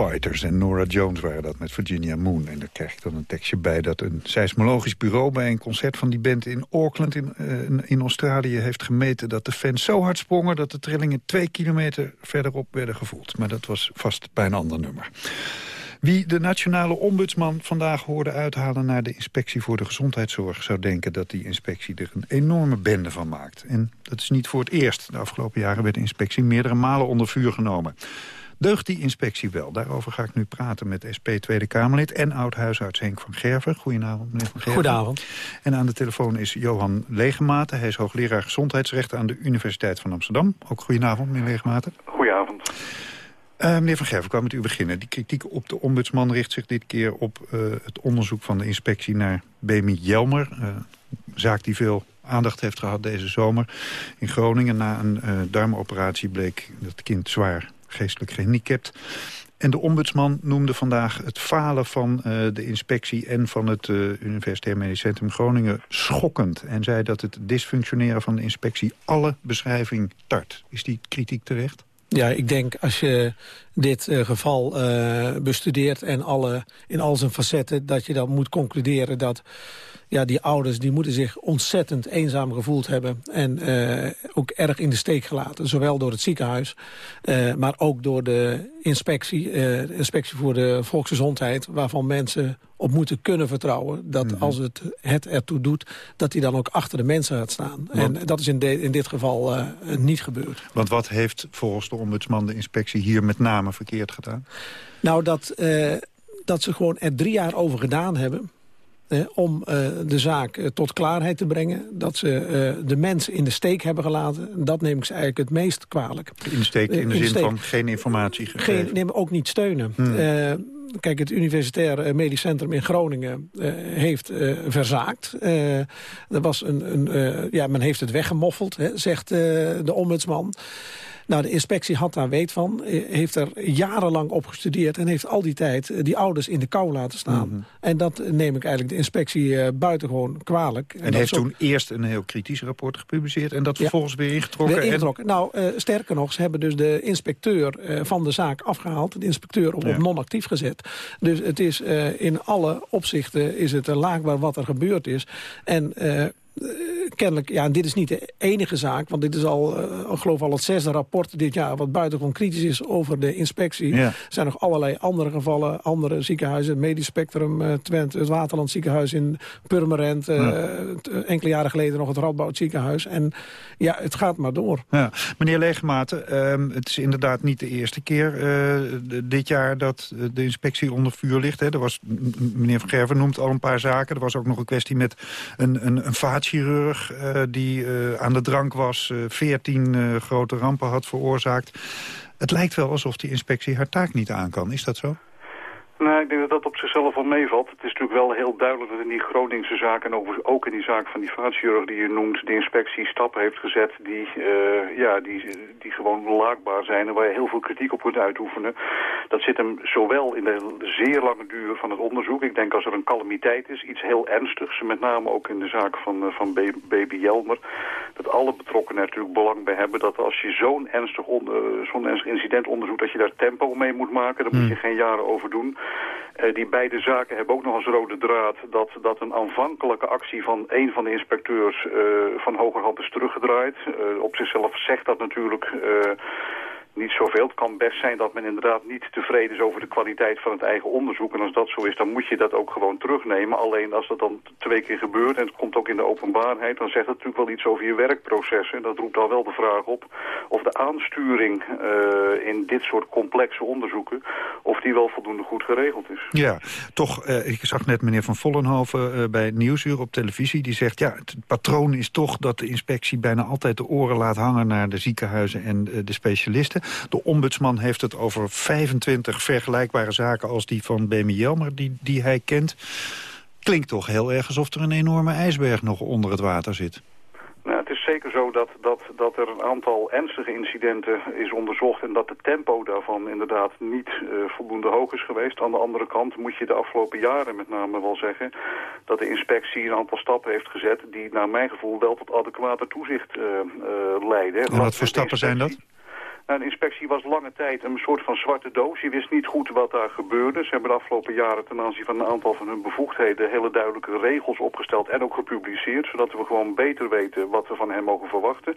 En Nora Jones waren dat met Virginia Moon. En daar krijg ik dan een tekstje bij dat een seismologisch bureau... bij een concert van die band in Auckland in, eh, in Australië heeft gemeten... dat de fans zo hard sprongen dat de trillingen twee kilometer verderop werden gevoeld. Maar dat was vast bij een ander nummer. Wie de nationale ombudsman vandaag hoorde uithalen naar de inspectie voor de gezondheidszorg... zou denken dat die inspectie er een enorme bende van maakt. En dat is niet voor het eerst. De afgelopen jaren werd de inspectie meerdere malen onder vuur genomen. Deugt die inspectie wel? Daarover ga ik nu praten met SP Tweede Kamerlid... en oud-huisarts Henk van Gerven. Goedenavond, meneer van Gerven. Goedenavond. En aan de telefoon is Johan Legematen. Hij is hoogleraar gezondheidsrechten aan de Universiteit van Amsterdam. Ook goedenavond, meneer Legematen. Goedenavond. Uh, meneer Van Gerven, ik kwam met u beginnen. Die kritiek op de ombudsman richt zich dit keer op uh, het onderzoek van de inspectie naar Bemi Jelmer. Uh, zaak die veel aandacht heeft gehad deze zomer in Groningen. Na een darmoperatie bleek dat het kind zwaar geestelijk gehandicapt. En de ombudsman noemde vandaag het falen van uh, de inspectie... en van het uh, Universitair Medisch Centrum Groningen schokkend. En zei dat het dysfunctioneren van de inspectie alle beschrijving tart. Is die kritiek terecht? Ja, ik denk als je dit uh, geval bestudeert en alle, in al zijn facetten... dat je dan moet concluderen dat ja, die ouders die moeten zich ontzettend eenzaam gevoeld hebben. En uh, ook erg in de steek gelaten. Zowel door het ziekenhuis, uh, maar ook door de inspectie. Uh, de inspectie voor de volksgezondheid. Waarvan mensen op moeten kunnen vertrouwen. Dat mm -hmm. als het het ertoe doet, dat hij dan ook achter de mensen gaat staan. Want, en dat is in, de, in dit geval niet gebeurd. Want wat heeft volgens de ombudsman de inspectie hier met name verkeerd gedaan? Nou, dat, dat ze gewoon er drie jaar over gedaan hebben eh, om uh, de zaak uh, tot klaarheid te brengen. Dat ze de mensen in de steek hebben gelaten. Dat neem ik ze eigenlijk het meest kwalijk. In de steek, in de in zin van geen informatie gegeven? Geen, neem ook niet steunen. Hmm. kijk, het Universitair Medisch Centrum in Groningen heeft verzaakt. er was een, een ja, men heeft het weggemoffeld, hè, zegt de ombudsman. Nou, de inspectie had daar weet van, heeft er jarenlang op gestudeerd... en heeft al die tijd die ouders in de kou laten staan. Mm -hmm. En dat neem ik eigenlijk de inspectie uh, buitengewoon kwalijk. En, en heeft toen eerst een heel kritisch rapport gepubliceerd... en dat vervolgens ja, weer ingetrokken? Weer ingetrokken. En... Nou, uh, sterker nog, ze hebben dus de inspecteur uh, van de zaak afgehaald... de inspecteur op, ja. op non-actief gezet. Dus het is in alle opzichten is het laakbaar wat er gebeurd is. En kennelijk, ja, en dit is niet de enige zaak... want dit is al, uh, geloof al het zesde rapport dit jaar... wat buitengewoon kritisch is over de inspectie. Ja. Er zijn nog allerlei andere gevallen, andere ziekenhuizen... het Medisch Spectrum, uh, Twente, het Waterland ziekenhuis in Purmerend... Uh, ja. enkele jaren geleden nog het Radboud ziekenhuis. En ja, het gaat maar door. Ja. Meneer Legematen, um, het is inderdaad niet de eerste keer dit jaar... dat de inspectie onder vuur ligt. Hè. Er was, meneer Van Gerven noemt al een paar zaken. Er was ook nog een kwestie met een, een, een vaatchirurg... Uh, die uh, aan de drank was, veertien uh, grote rampen had veroorzaakt. Het lijkt wel alsof die inspectie haar taak niet aan kan. Is dat zo? Nou, ik denk dat dat op zichzelf wel meevalt. Het is natuurlijk wel heel duidelijk dat in die Groningse zaak... en ook in die zaak van die vaatchirurg die je noemt... de inspectie stappen heeft gezet die, uh, ja, die, die gewoon laakbaar zijn... en waar je heel veel kritiek op kunt uitoefenen. Dat zit hem zowel in de zeer lange duur van het onderzoek. Ik denk als er een calamiteit is, iets heel ernstigs... met name ook in de zaak van, uh, van baby Jelmer... dat alle betrokkenen natuurlijk belang bij hebben... dat als je zo'n ernstig, zo'n ernstig incident onderzoekt... dat je daar tempo mee moet maken. Daar moet je geen jaren over doen... Uh, die beide zaken hebben ook nog als rode draad dat, dat een aanvankelijke actie van een van de inspecteurs uh, van hogerhand is teruggedraaid. Uh, op zichzelf zegt dat natuurlijk niet zoveel. Het kan best zijn dat men inderdaad niet tevreden is over de kwaliteit van het eigen onderzoek. En als dat zo is, dan moet je dat ook gewoon terugnemen. Alleen als dat dan twee keer gebeurt en het komt ook in de openbaarheid... dan zegt het natuurlijk wel iets over je werkprocessen. En dat roept al wel de vraag op of de aansturing uh, in dit soort complexe onderzoeken... of die wel voldoende goed geregeld is. Ja, toch, uh, ik zag net meneer Van Vollenhoven uh, bij Nieuwsuur op televisie. Die zegt, ja, het patroon is toch dat de inspectie bijna altijd de oren laat hangen... naar de ziekenhuizen en de specialisten. De ombudsman heeft het over 25 vergelijkbare zaken als die van Bemi Jelmer... die, die hij kent. Klinkt toch heel erg alsof er een enorme ijsberg nog onder het water zit. Nou, het is zeker zo dat, dat, dat er een aantal ernstige incidenten is onderzocht... en dat het tempo daarvan inderdaad niet uh, voldoende hoog is geweest. Aan de andere kant moet je de afgelopen jaren met name wel zeggen... dat de inspectie een aantal stappen heeft gezet... die naar mijn gevoel wel tot adequater toezicht uh, uh, leiden. En wat voor stappen zijn dat? Nou, de inspectie was lange tijd een soort van zwarte doos. Je wist niet goed wat daar gebeurde. Ze hebben de afgelopen jaren ten aanzien van een aantal van hun bevoegdheden... hele duidelijke regels opgesteld en ook gepubliceerd... zodat we gewoon beter weten wat we van hen mogen verwachten.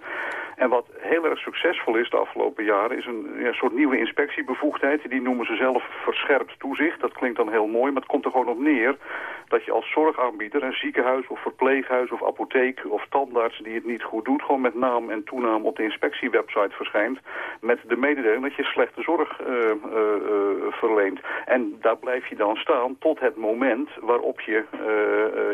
En wat heel erg succesvol is de afgelopen jaren... is een ja, soort nieuwe inspectiebevoegdheid. Die noemen ze zelf verscherpt toezicht. Dat klinkt dan heel mooi, maar het komt er gewoon op neer... dat je als zorgaanbieder, een ziekenhuis of verpleeghuis of apotheek... of tandarts die het niet goed doet... gewoon met naam en toenaam op de inspectiewebsite verschijnt met de mededeling dat je slechte zorg uh, uh, verleent. En daar blijf je dan staan tot het moment waarop je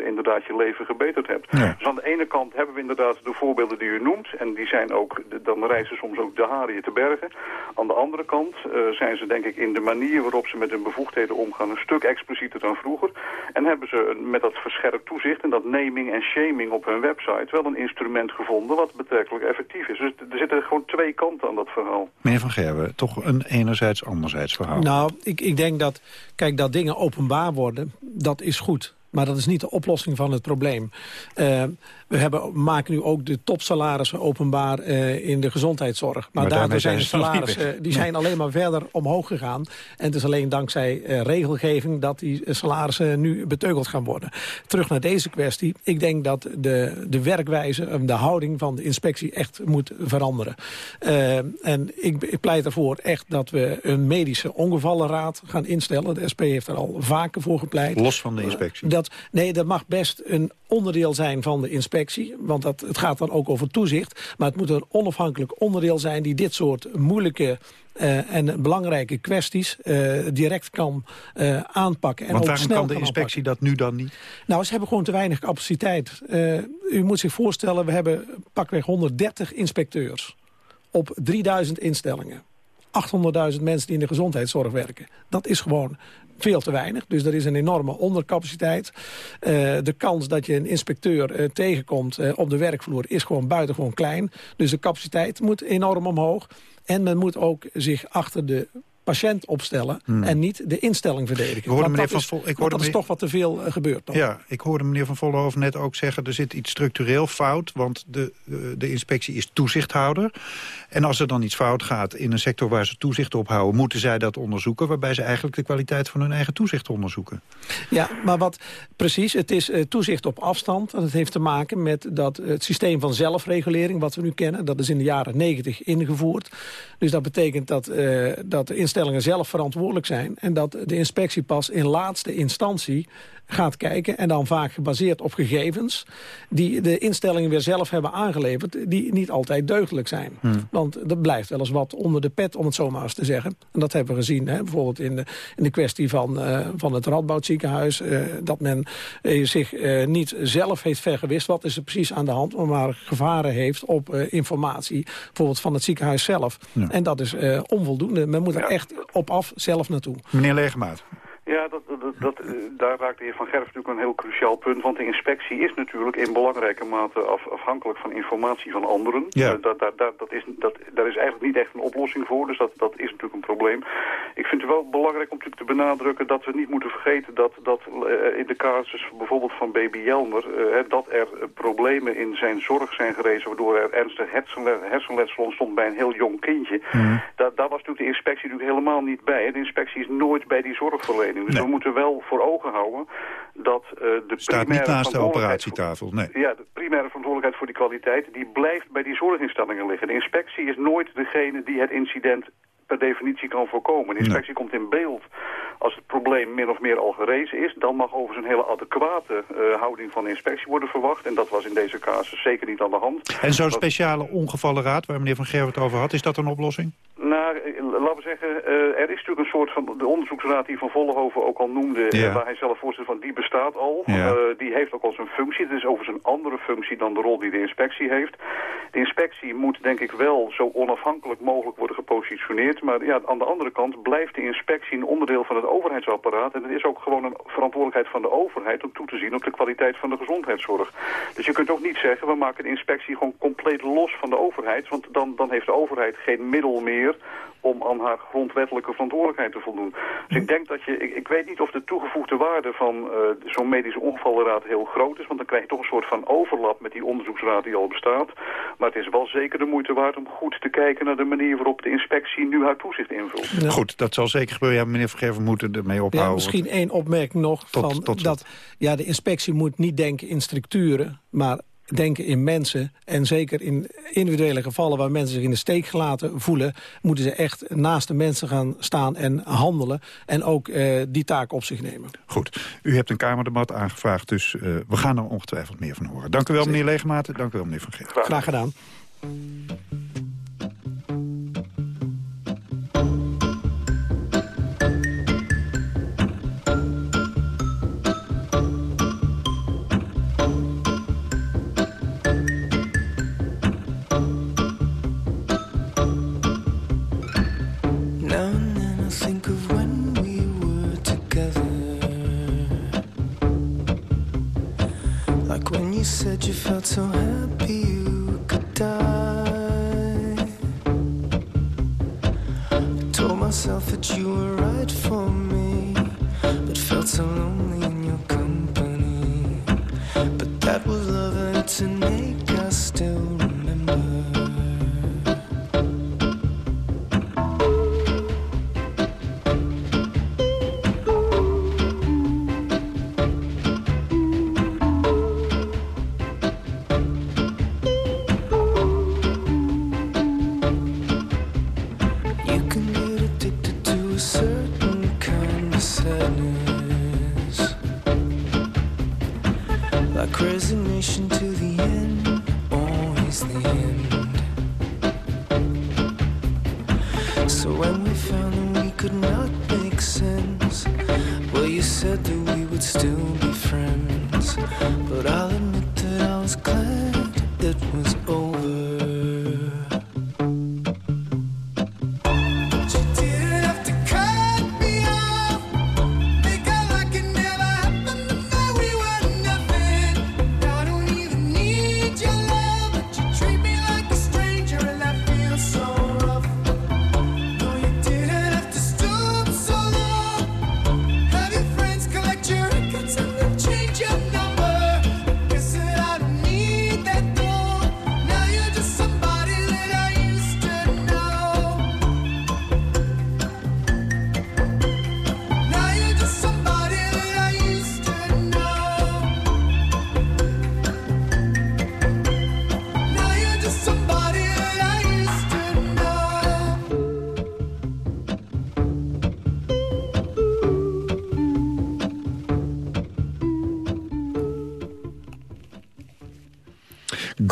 inderdaad je leven gebeterd hebt. Ja. Dus aan de ene kant hebben we inderdaad de voorbeelden die u noemt. En die zijn ook, dan reizen soms ook de haren te bergen. Aan de andere kant zijn ze denk ik in de manier waarop ze met hun bevoegdheden omgaan... een stuk explicieter dan vroeger. En hebben ze met dat verscherpt toezicht en dat naming en shaming op hun website... wel een instrument gevonden wat betrekkelijk effectief is. Dus er zitten gewoon twee kanten aan dat verhaal. Meneer Van Gerwen, toch een enerzijds anderzijds verhaal. Nou, ik, ik denk dat, kijk, dat dingen openbaar worden, dat is goed. Maar dat is niet de oplossing van het probleem. Uh, we hebben, maken nu ook de topsalarissen openbaar uh, in de gezondheidszorg. Maar, maar daardoor zijn de salarissen die zijn alleen maar verder omhoog gegaan. En het is alleen dankzij uh, regelgeving dat die salarissen nu beteugeld gaan worden. Terug naar deze kwestie. Ik denk dat de, de werkwijze, de houding van de inspectie echt moet veranderen. en ik, ik pleit ervoor echt dat we een medische ongevallenraad gaan instellen. De SP heeft er al vaker voor gepleit. Los van de inspectie? Dat, nee, dat mag best een onderdeel zijn van de inspectie. Want dat, het gaat dan ook over toezicht. Maar het moet een onafhankelijk onderdeel zijn... die dit soort moeilijke uh, en belangrijke kwesties uh, direct kan uh, aanpakken. En Want waarom kan de inspectie dat nu dan niet? Nou, ze hebben gewoon te weinig capaciteit. u moet zich voorstellen, we hebben pakweg 130 inspecteurs op 3000 instellingen. 800.000 mensen die in de gezondheidszorg werken. Dat is gewoon veel te weinig. Dus er is een enorme ondercapaciteit. Uh, de kans dat je een inspecteur uh, tegenkomt uh, op de werkvloer is gewoon buitengewoon klein. Dus de capaciteit moet enorm omhoog. En men moet ook zich achter de patiënt opstellen hmm. en niet de instelling verdedigen. Ik dat, van is, ik hoorde dat meneer, is toch wat te veel gebeurt. Dan. Ja, ik hoorde meneer Van Vollenhoven net ook zeggen... er zit iets structureel fout, want de, de, de inspectie is toezichthouder. En als er dan iets fout gaat in een sector waar ze toezicht op houden... moeten zij dat onderzoeken, waarbij ze eigenlijk de kwaliteit van hun eigen toezicht onderzoeken. Ja, maar wat precies, het is uh, toezicht op afstand. Dat heeft te maken met dat het systeem van zelfregulering... wat we nu kennen, dat is in de jaren negentig ingevoerd. Dus dat betekent dat, uh, dat de instellingen zelf verantwoordelijk zijn... en dat de inspectie pas in laatste instantie gaat kijken... en dan vaak gebaseerd op gegevens... die de instellingen weer zelf hebben aangeleverd... die niet altijd deugdelijk zijn. Hmm. Want er blijft wel eens wat onder de pet, om het zo maar eens te zeggen. En dat hebben we gezien, hè, bijvoorbeeld in de, in de kwestie van, uh, van het Radboudziekenhuis... Uh, dat men uh, zich niet zelf heeft vergewist... wat is er precies aan de hand, maar gevaren heeft op informatie... bijvoorbeeld van het ziekenhuis zelf. Ja. En dat is onvoldoende. Men moet er echt op af zelf naartoe. Meneer Legemaat. Ja, dat, dat, dat, daar raakt de heer Van Gerf natuurlijk een heel cruciaal punt. Want de inspectie is natuurlijk in belangrijke mate af, afhankelijk van informatie van anderen. Ja. Uh, dat, dat, dat, dat is, dat, daar is eigenlijk niet echt een oplossing voor. Dus dat, dat is natuurlijk een probleem. Ik vind het wel belangrijk om natuurlijk te benadrukken dat we niet moeten vergeten dat, dat uh, in de casus bijvoorbeeld van baby Jelmer... Uh, dat er problemen in zijn zorg zijn gerezen waardoor er ernstig hersenletsel ontstond bij een heel jong kindje. Mm. Da, daar was natuurlijk de inspectie natuurlijk helemaal niet bij. De inspectie is nooit bij die Dus nee. we moeten wel voor ogen houden dat uh, de Staat niet naast de operatietafel, nee. Ja, de primaire verantwoordelijkheid voor die kwaliteit... die blijft bij die zorginstellingen liggen. De inspectie is nooit degene die het incident per definitie kan voorkomen. De inspectie komt in beeld als het probleem min of meer al gerezen is. Dan mag overigens een hele adequate uh, houding van de inspectie worden verwacht. En dat was in deze casus zeker niet aan de hand. En zo'n speciale ongevallenraad waar meneer Van Gerwert over had, is dat een oplossing? Nou, eh, laten we zeggen, uh, er is natuurlijk een soort van... de onderzoeksraad die Van Vollenhoven ook al noemde... Ja. waar hij zelf voorzitter van, die bestaat al. Ja. Uh, die heeft ook al zijn functie. Het is overigens een andere functie dan de rol die de inspectie heeft. De inspectie moet denk ik wel zo onafhankelijk mogelijk worden gepositioneerd. Maar ja, aan de andere kant blijft de inspectie een onderdeel van het overheidsapparaat. En het is ook gewoon een verantwoordelijkheid van de overheid... om toe te zien op de kwaliteit van de gezondheidszorg. Dus je kunt ook niet zeggen, we maken de inspectie gewoon compleet los van de overheid. Want dan, dan heeft de overheid geen middel meer om aan haar grondwettelijke verantwoordelijkheid te voldoen. Dus ik denk dat je, ik, ik weet niet of de toegevoegde waarde van uh, zo'n medische ongevallenraad heel groot is, want dan krijg je toch een soort van overlap met die onderzoeksraad die al bestaat. Maar het is wel zeker de moeite waard om goed te kijken naar de manier waarop de inspectie nu haar toezicht invult. Goed, dat zal zeker gebeuren. Ja, meneer Vergever, moeten ermee ophouden. Ja, misschien één opmerking nog tot, van tot dat ja, de inspectie moet niet denken in structuren, maar denken in mensen. En zeker in individuele gevallen waar mensen zich in de steek gelaten voelen... moeten ze echt naast de mensen gaan staan en handelen. En ook uh, die taak op zich nemen. Goed. U hebt een Kamerdebat aangevraagd, dus uh, we gaan er ongetwijfeld meer van horen. Dank u wel, meneer Legematen. Dank u wel, meneer Van Geer. Graag gedaan. You felt so happy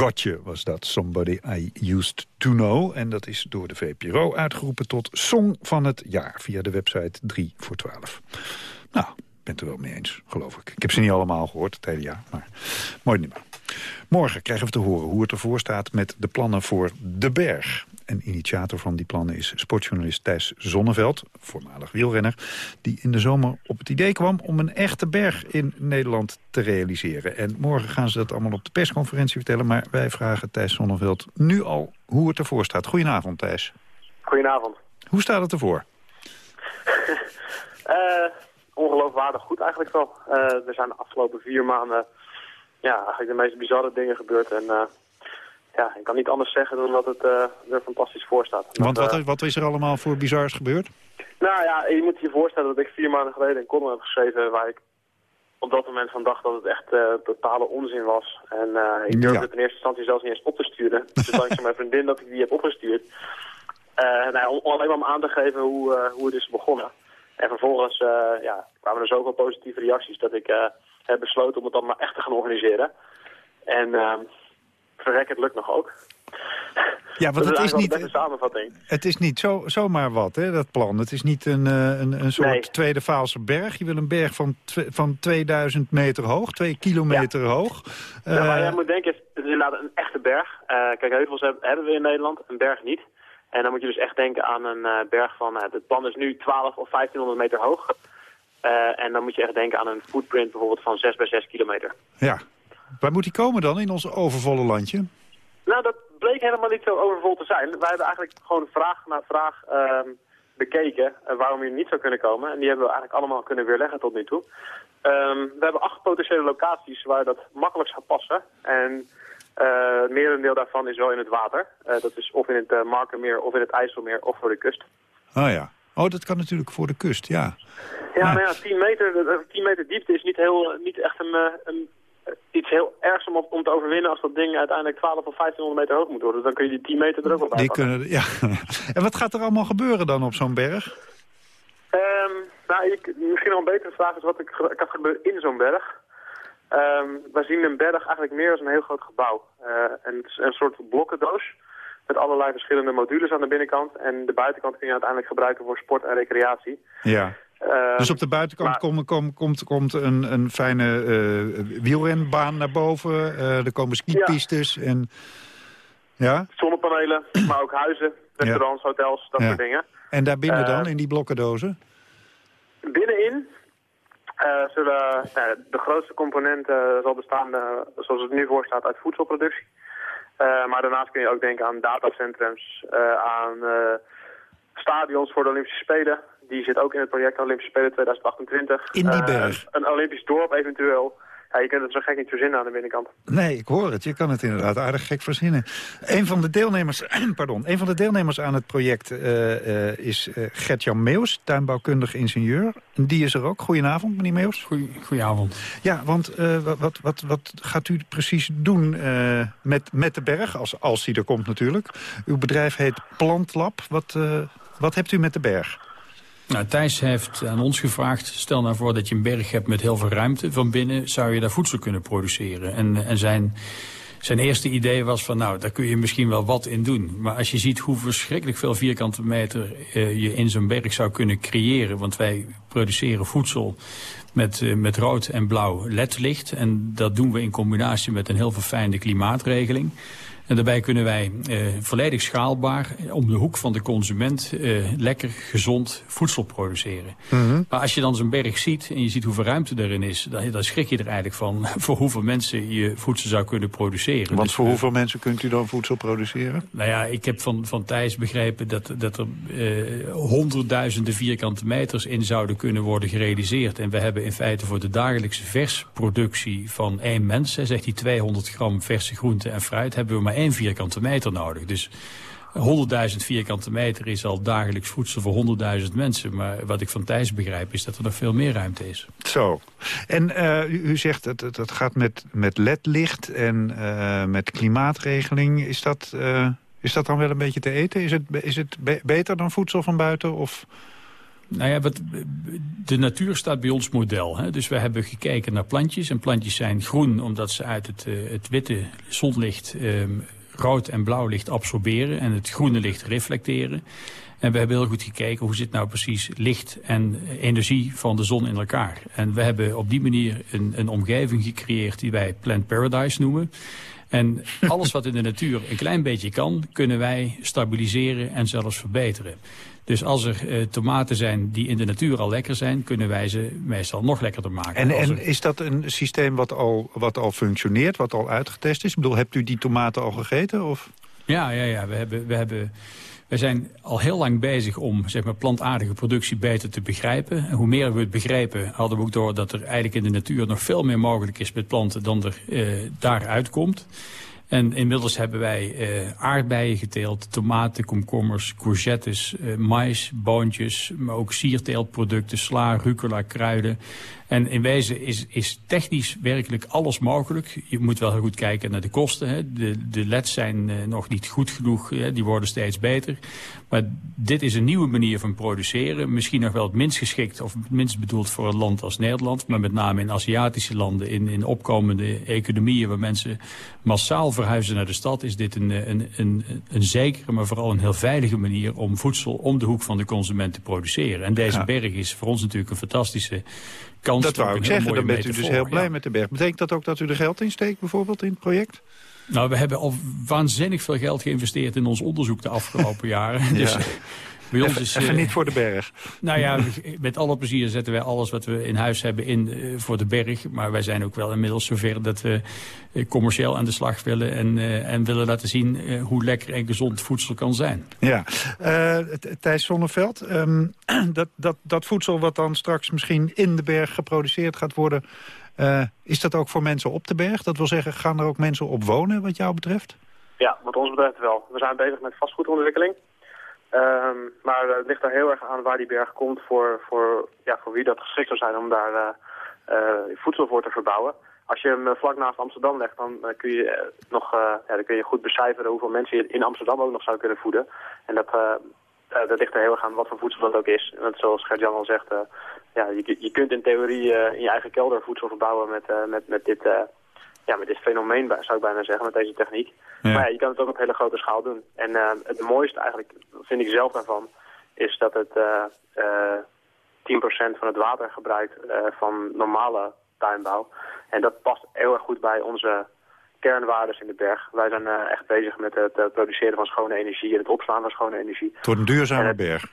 Gotje was dat, Somebody I Used To Know. En dat is door de VPRO uitgeroepen tot Song van het Jaar... via de website 3 voor 12. Nou, bent er wel mee eens, geloof ik. Ik heb ze niet allemaal gehoord het hele jaar, maar mooi niet meer. Morgen krijgen we te horen hoe het ervoor staat met de plannen voor De Berg. En initiator van die plannen is sportjournalist Thijs Zonneveld, voormalig wielrenner, die in de zomer op het idee kwam om een echte berg in Nederland te realiseren. En morgen gaan ze dat allemaal op de persconferentie vertellen, maar wij vragen Thijs Zonneveld nu al hoe het ervoor staat. Goedenavond Thijs. Goedenavond. Hoe staat het ervoor? uh, ongeloofwaardig goed eigenlijk wel. Uh, er zijn de afgelopen vier maanden ja, eigenlijk de meest bizarre dingen gebeurd. En uh, ja, ik kan niet anders zeggen dan dat het eh, er fantastisch voor staat. Want Dat, wat, eh, is- wat is er allemaal voor bizars gebeurd? Nou ja, je moet je voorstellen dat ik vier maanden geleden een column heb geschreven waar ik op dat moment van dacht dat het echt eh, totale onzin was. En eh, ik durfde Ja. het in eerste instantie zelfs niet eens op te sturen. Dus dankzij mijn vriendin dat ik die heb opgestuurd. Eh, nou om, om alleen maar om aan te geven hoe, eh, hoe het is begonnen. En vervolgens eh, ja, kwamen er zoveel positieve reacties dat ik eh, heb besloten om het dan maar echt te gaan organiseren. En ehm verrek, het lukt nog ook. Ja, want het is niet, beste samenvatting. het is niet zo, zomaar wat, hè, dat plan. Het is niet een, eh, een, een soort Nee. tweede Vaalse berg. Je wil een berg van, van 2000 meter hoog, 2 kilometer hoog. Ja, maar Eh, jij moet denken, het is inderdaad een echte berg. Eh, kijk, heuvels heb- hebben we in Nederland, een berg niet. En dan moet je dus echt denken aan een eh, berg van, eh, het plan is nu 12 of 1500 meter hoog. Eh, en dan moet je echt denken aan een footprint bijvoorbeeld van 6 bij 6 kilometer. ja. Waar moet die komen dan, in ons overvolle landje? Nou, dat bleek helemaal niet zo overvol te zijn. Wij hebben eigenlijk gewoon vraag na vraag ehm, bekeken eh, waarom je niet zou kunnen komen. En die hebben we eigenlijk allemaal kunnen weerleggen tot nu toe. Ehm, we hebben acht potentiële locaties waar dat makkelijk zou passen. En eh het merendeel daarvan is wel in het water. Eh, dat is of in het Markermeer of in het IJsselmeer of voor de kust. Oh ja. Oh, dat kan natuurlijk voor de kust, ja. Ja, maar ja, 10 meter, eh, 10 meter diepte is niet, heel, eh, niet echt een, eh, een, eh, iets heel ergs om, op- om te overwinnen als dat ding uiteindelijk 12 of 1500 meter hoog moet worden. Dan kun je die 10 meter er ook bij Die kunnen, ja. En wat gaat er allemaal gebeuren dan op zo'n berg? Ehm, nou, ik, misschien nog een betere vraag is wat ik kan gebeuren in zo'n berg. Ehm wij zien een berg eigenlijk meer als een heel groot gebouw. En het is een soort blokkendoos met allerlei verschillende modules aan de binnenkant. En de buitenkant kun je uiteindelijk gebruiken voor sport en recreatie. Ja. Ehm, Dus op de buitenkant maar- kom- kom- komt, komt een, een fijne eh, wielrenbaan naar boven. eh, er komen skipistes en... Ja? Zonnepanelen, maar ook huizen, restaurants, hotels, dat Ja. soort dingen. En daarbinnen dan, Eh, in die blokkendozen? Binnenin eh, zullen nou, de grootste component eh, zal bestaan, eh, zoals het nu voor staat, uit voedselproductie. Eh, maar daarnaast kun je ook denken aan datacentrums, eh, aan eh, stadions voor de Olympische Spelen. Die zit ook in het project Olympische Spelen 2028. In die berg? een Olympisch dorp eventueel. Ja, je kunt het zo gek niet verzinnen aan de binnenkant. Nee, ik hoor het. Je kan het inderdaad aardig gek verzinnen. Een van de deelnemers, pardon, een van de deelnemers aan het project eh, eh, is eh, Gert-Jan Meeuws, tuinbouwkundig ingenieur. En die is er ook. Goedenavond, meneer Meeuws. Goedenavond. Ja, want eh, wat, wat, wat, gaat u precies doen eh, met, met de berg, als, als die er komt natuurlijk? Uw bedrijf heet Plantlab. Wat, eh, wat hebt u met de berg? Nou, Thijs heeft aan ons gevraagd, stel nou voor dat je een berg hebt met heel veel ruimte. Van binnen zou je daar voedsel kunnen produceren. En, en zijn, zijn eerste idee was van, nou, daar kun je misschien wel wat in doen. Maar als je ziet hoe verschrikkelijk veel vierkante meter eh, je in zo'n berg zou kunnen creëren. Want wij produceren voedsel met, eh, met rood en blauw ledlicht. En dat doen we in combinatie met een heel verfijnde klimaatregeling. En daarbij kunnen wij eh, volledig schaalbaar om de hoek van de consument eh, lekker gezond voedsel produceren. Maar als je dan zo'n berg ziet en je ziet hoeveel ruimte erin is, dan, dan schrik je er eigenlijk van voor hoeveel mensen je voedsel zou kunnen produceren. Want Dus, voor hoeveel mensen kunt u dan voedsel produceren? nou ja, ik heb van, van Thijs begrepen dat, dat er eh, honderdduizenden vierkante meters in zouden kunnen worden gerealiseerd. En we hebben in feite voor de dagelijkse versproductie van één mens, zegt hij 200 gram verse groente en fruit, hebben we maar één vierkante meter nodig. Dus 100.000 vierkante meter is al dagelijks voedsel voor 100.000 mensen. Maar wat ik van Thijs begrijp is dat er nog veel meer ruimte is. Zo. En eh, u, zegt dat het dat gaat met, met ledlicht en eh, met klimaatregeling. Is dat, eh, is dat dan wel een beetje te eten? Is het, is het be- beter dan voedsel van buiten? Of... Nou ja, wat, de natuur staat bij ons model. Hè? Dus we hebben gekeken naar plantjes. En plantjes zijn groen omdat ze uit het, eh, het witte zonlicht ehm, rood en blauw licht absorberen. En het groene licht reflecteren. En we hebben heel goed gekeken hoe zit nou precies licht en energie van de zon in elkaar. En we hebben op die manier een, een omgeving gecreëerd die wij Plant Paradise noemen. En alles wat in de natuur een klein beetje kan, kunnen wij stabiliseren en zelfs verbeteren. Dus als er eh, tomaten zijn die in de natuur al lekker zijn, kunnen wij ze meestal nog lekkerder maken. En, er- is dat een systeem wat al, wat al functioneert, wat al uitgetest is? Ik bedoel, hebt u die tomaten al gegeten? Of? Ja, ja, ja. We, hebben, we, hebben, we zijn al heel lang bezig om zeg maar, plantaardige productie beter te begrijpen. En hoe meer we het begrepen, hadden we ook door dat er eigenlijk in de natuur nog veel meer mogelijk is met planten dan er eh, daaruit komt. En inmiddels hebben wij uh, aardbeien geteeld, tomaten, komkommers, courgettes, uh, mais, boontjes, maar ook sierteeltproducten, sla, rucola, kruiden. En in wezen is, is technisch werkelijk alles mogelijk. Je moet wel goed kijken naar de kosten. Hè. De, de leds zijn uh, nog niet goed genoeg, hè. die worden steeds beter. Maar dit is een nieuwe manier van produceren. Misschien nog wel het minst geschikt of het minst bedoeld voor een land als Nederland. Maar met name in Aziatische landen, in, in opkomende economieën... waar mensen massaal verhuizen naar de stad... is dit een, een, een, een zekere, maar vooral een heel veilige manier... om voedsel om de hoek van de consument te produceren. En deze Ja. berg is voor ons natuurlijk een fantastische kans. Dat wou ik zeggen, dan bent u dus heel blij ja. met de berg. Betekent dat ook dat u er geld in steekt bijvoorbeeld in het project? Nou, we hebben al waanzinnig veel geld geïnvesteerd in ons onderzoek de afgelopen jaren. Dus Ja. Bij ons is, even eh, niet voor de berg. Nou ja, met alle plezier zetten wij alles wat we in huis hebben in eh, voor de berg. Maar wij zijn ook wel inmiddels zover dat we eh, commercieel aan de slag willen. En, en willen laten zien hoe lekker en gezond voedsel kan zijn. Ja, Eh, Th- Thijs Zonneveld, ehm, dat, dat, dat voedsel wat dan straks misschien in de berg geproduceerd gaat worden... eh, is dat ook voor mensen op de berg? Dat wil zeggen, gaan er ook mensen op wonen wat jou betreft? Ja, wat ons betreft wel. We zijn bezig met vastgoedontwikkeling. Ehm, maar het ligt er heel erg aan waar die berg komt voor, voor, ja, voor wie dat geschikt zou zijn om daar eh, voedsel voor te verbouwen. Als je hem eh, vlak naast Amsterdam legt, dan, kun, je, nog, ja, dan kun je goed becijferen hoeveel mensen je in Amsterdam ook nog zou kunnen voeden. En dat, dat ligt er heel erg aan wat voor voedsel dat ook is. En zoals Gert-Jan al zegt, ja, je, je kunt in theorie in je eigen kelder voedsel verbouwen met, met, met dit... ja, met dit fenomeen zou ik bijna zeggen, met deze techniek. Maar ja, je kan het ook op hele grote schaal doen. En eh, het mooiste eigenlijk, vind ik zelf daarvan, is dat het eh eh 10% van het water gebruikt eh, van normale tuinbouw. En dat past heel erg goed bij onze kernwaardes in de berg. Wij zijn eh, echt bezig met het produceren van schone energie en het opslaan van schone energie. Het wordt een duurzame berg.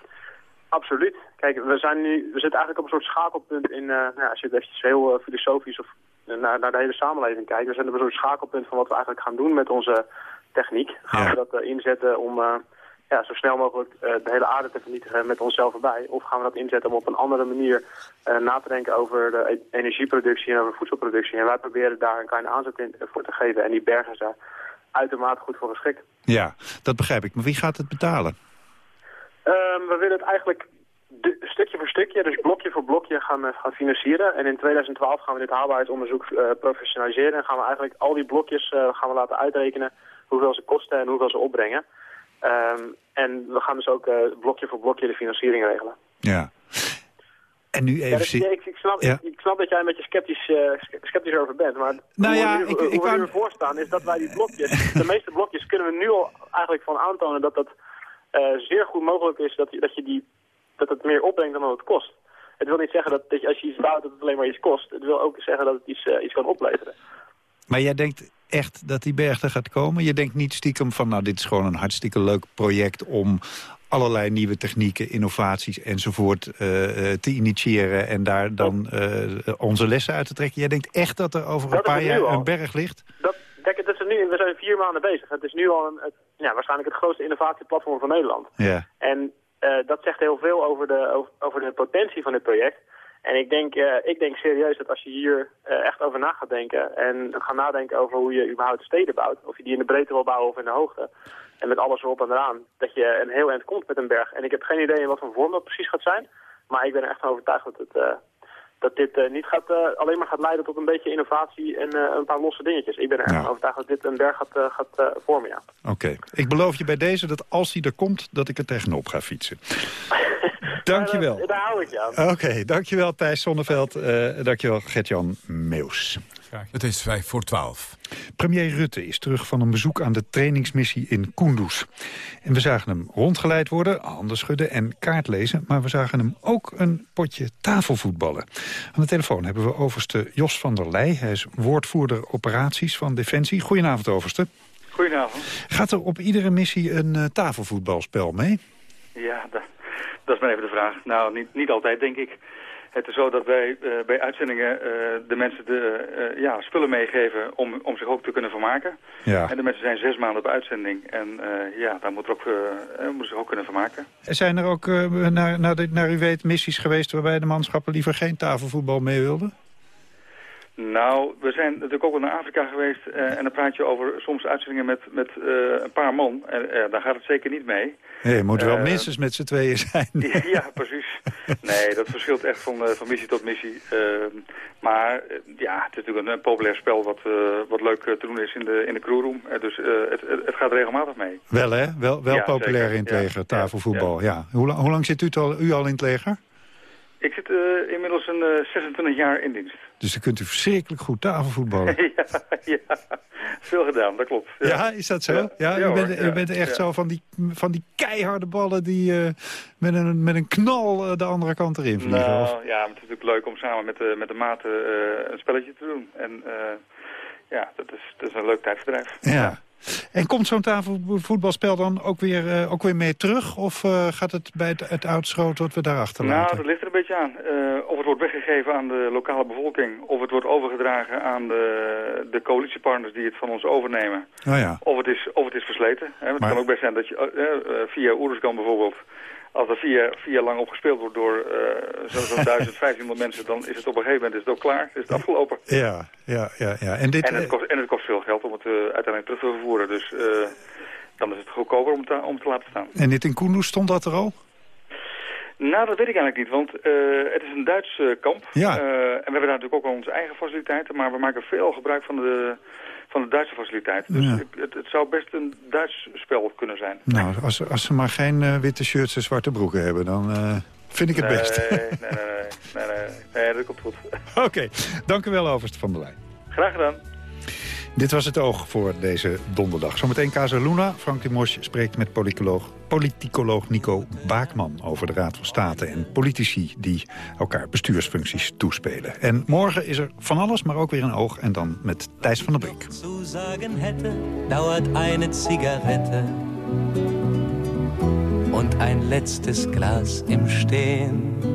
Absoluut. Kijk, we, zijn nu, we zitten eigenlijk op een soort schakelpunt in, nou, als je het eventjes heel filosofisch of naar, naar de hele samenleving kijkt. We zijn op een soort schakelpunt van wat we eigenlijk gaan doen met onze techniek. Gaan we dat eh, inzetten om eh, ja, zo snel mogelijk eh, de hele aarde te vernietigen met onszelf erbij? Of gaan we dat inzetten om op een andere manier eh, na te denken over de e- energieproductie en over voedselproductie? En wij proberen daar een kleine aanzet in, eh, voor te geven. En die bergen daar uitermate goed voor geschikt. Ja, dat begrijp ik. Maar wie gaat het betalen? Ehm, we willen het eigenlijk stukje voor stukje, dus blokje voor blokje gaan, eh, gaan financieren. En in 2012 gaan we dit haalbaarheidsonderzoek eh, professionaliseren. En gaan we eigenlijk al die blokjes eh, gaan we laten uitrekenen hoeveel ze kosten en hoeveel ze opbrengen. Ehm, en we gaan dus ook eh, blokje voor blokje de financiering regelen. Ja. En nu Ja, even... dus, ja, ik, ik, snap, Ja. ik, snap dat jij een beetje sceptisch, sceptisch erover bent. Maar Nou hoe ja, we nu, ik- hoe we nu ervoor staan is dat wij die blokjes, de meeste blokjes kunnen we nu al eigenlijk van aantonen dat dat zeer goed mogelijk is dat, dat, je die, dat het meer opbrengt dan dat het kost. Het wil niet zeggen dat, dat je, als je iets bouwt dat het alleen maar iets kost. Het wil ook zeggen dat het iets, eh, iets kan opleveren. Maar jij denkt echt dat die berg er gaat komen? Je denkt niet stiekem van, nou, dit is gewoon een hartstikke leuk project... om allerlei nieuwe technieken, innovaties enzovoort eh, eh, te initiëren... en daar dan onze lessen uit te trekken. Jij denkt echt dat er over een Dat paar jaar al. een berg ligt? Dat, kijk, het is er nu, we zijn vier maanden bezig. Het is nu al een, het, ja, waarschijnlijk het grootste innovatieplatform van Nederland. Ja. En dat zegt heel veel over de, over, de potentie van dit project. En ik denk, eh, ik denk serieus dat als je hier eh, echt over na gaat denken... en gaat nadenken over hoe je überhaupt steden bouwt... of je die in de breedte wil bouwen of in de hoogte... en met alles erop en eraan, dat je een heel eind komt met een berg. En ik heb geen idee in wat voor vorm dat precies gaat zijn... maar ik ben er echt van overtuigd dat, het, eh, dat dit eh, niet gaat, eh, alleen maar gaat leiden tot een beetje innovatie... en eh, een paar losse dingetjes. Ik ben er overtuigd dat dit een berg gaat, gaat vormen, ja. Oké. Ik beloof je bij deze dat als hij er komt, dat ik er tegenop ga fietsen. Dankjewel. Daar, daar hou ik je aan. Oké, dankjewel Thijs Sonneveld. eh dankjewel Gert-Jan Meus. Het is vijf voor twaalf. Premier Rutte is terug van een bezoek aan de trainingsmissie in Kunduz. En we zagen hem rondgeleid worden, handen schudden en kaart lezen... maar we zagen hem ook een potje tafelvoetballen. Aan de telefoon hebben we overste Jos van der Leij. Hij is woordvoerder operaties van Defensie. Goedenavond, overste. Goedenavond. Gaat er op iedere missie een eh, tafelvoetbalspel mee? Ja, dat, dat is maar even de vraag. Nou, niet, niet altijd, denk ik. Het is zo dat wij eh, bij uitzendingen eh, de mensen de eh, ja, spullen meegeven om, om zich ook te kunnen vermaken. Ja. En de mensen zijn zes maanden op uitzending. En ja, daar moet moeten ze zich ook kunnen vermaken. Zijn er ook, naar, naar, de, naar u weet, missies geweest... waarbij de manschappen liever geen tafelvoetbal mee wilden? Nou, we zijn natuurlijk ook wel naar Afrika geweest en dan praat je over soms uitzendingen met, met een paar man. En daar gaat het zeker niet mee. Nee, je moet wel minstens met z'n tweeën zijn. ja, precies. Nee, dat verschilt echt van, van missie tot missie. Maar ja, het is natuurlijk een, populair spel wat, wat leuk te doen is in de, in de crewroom. dus het, het, gaat regelmatig mee. Wel hè? Wel, wel populair in het leger, tafelvoetbal. Ja. Hoe, lang, hoe lang zit u al, u al in het leger? Ik zit uh, inmiddels een uh, 26 jaar in dienst. Dus dan kunt u verschrikkelijk goed tafelvoetballen. ja, ja, veel gedaan, dat klopt. Ja, ja is dat zo? Ja, ja, ja u, bent, u bent echt zo van die, van die keiharde ballen die uh, met, een, met een knal de andere kant erin vliegen? Nou, of? ja, het is natuurlijk leuk om samen met de, met de maten een spelletje te doen. En ja, dat is, dat is een leuk tijdverdrijf. Ja. En komt zo'n tafelvoetbalspel dan ook weer, uh, ook weer mee terug? Of uh, gaat het bij het, het wat we daarachter laten? Nou, dat ligt er een beetje aan. Uh, of het wordt weggegeven aan de lokale bevolking... of het wordt overgedragen aan de, de coalitiepartners die het van ons overnemen. Oh ja. of, het is, of het is versleten. Hè. Het kan ook best zijn dat je via Oeruzkan bijvoorbeeld als er vier, vier jaar lang op gespeeld wordt door uh, zo'n zo 1500 mensen... dan is het op een gegeven moment is het ook klaar, is het afgelopen. Ja, ja, ja. ja. En, dit, en, het kost, en het kost veel geld om het uh, uiteindelijk terug te vervoeren. Dus uh, dan is het goedkoper om, te, om te laten staan. En dit in Kunduz stond dat er al? Nou, dat weet ik eigenlijk niet, want het is een Duits kamp. Ja. en we hebben daar natuurlijk ook al onze eigen faciliteiten... maar we maken veel gebruik van de van de Duitse faciliteit. Dus Ja. het, het zou best een Duits spel kunnen zijn. Nou, als, als ze maar geen eh, witte shirts en zwarte broeken hebben, dan eh, vind ik het nee, best. Nee, nee, nee, nee, nee, nee, dat komt goed. Oké, dank u wel, Overst van der Leyen. Graag gedaan. Dit was het oog voor deze donderdag. Zometeen Casa Luna. Frank de Mos spreekt met politicoloog, politicoloog Nico Baakman... over de Raad van State en politici die elkaar bestuursfuncties toespelen. En morgen is er van alles, maar ook weer een oog. En dan met Thijs van der Brink. zu sagen hätte, dauert eine Zigarette und ein letztes Glas im.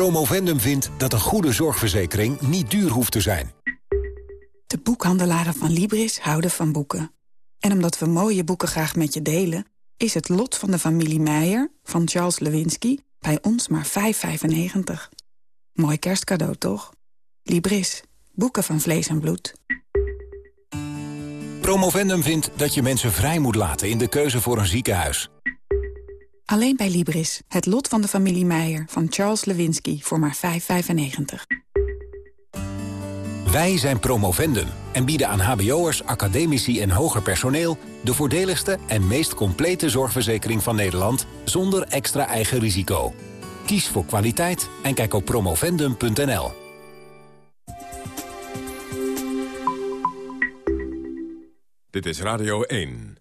Promovendum vindt dat een goede zorgverzekering niet duur hoeft te zijn. De boekhandelaren van Libris houden van boeken. En omdat we mooie boeken graag met je delen... is het lot van de familie Meijer van Charles Lewinsky bij ons maar 5,95. Mooi kerstcadeau, toch? Libris. Boeken van vlees en bloed. Promovendum vindt dat je mensen vrij moet laten in de keuze voor een ziekenhuis. Alleen bij Libris. Het lot van de familie Meijer van Charles Lewinsky voor maar 5,95. Wij zijn Promovendum en bieden aan hbo'ers, academici en hoger personeel... de voordeligste en meest complete zorgverzekering van Nederland... zonder extra eigen risico. Kies voor kwaliteit en kijk op promovendum.nl. Dit is Radio 1.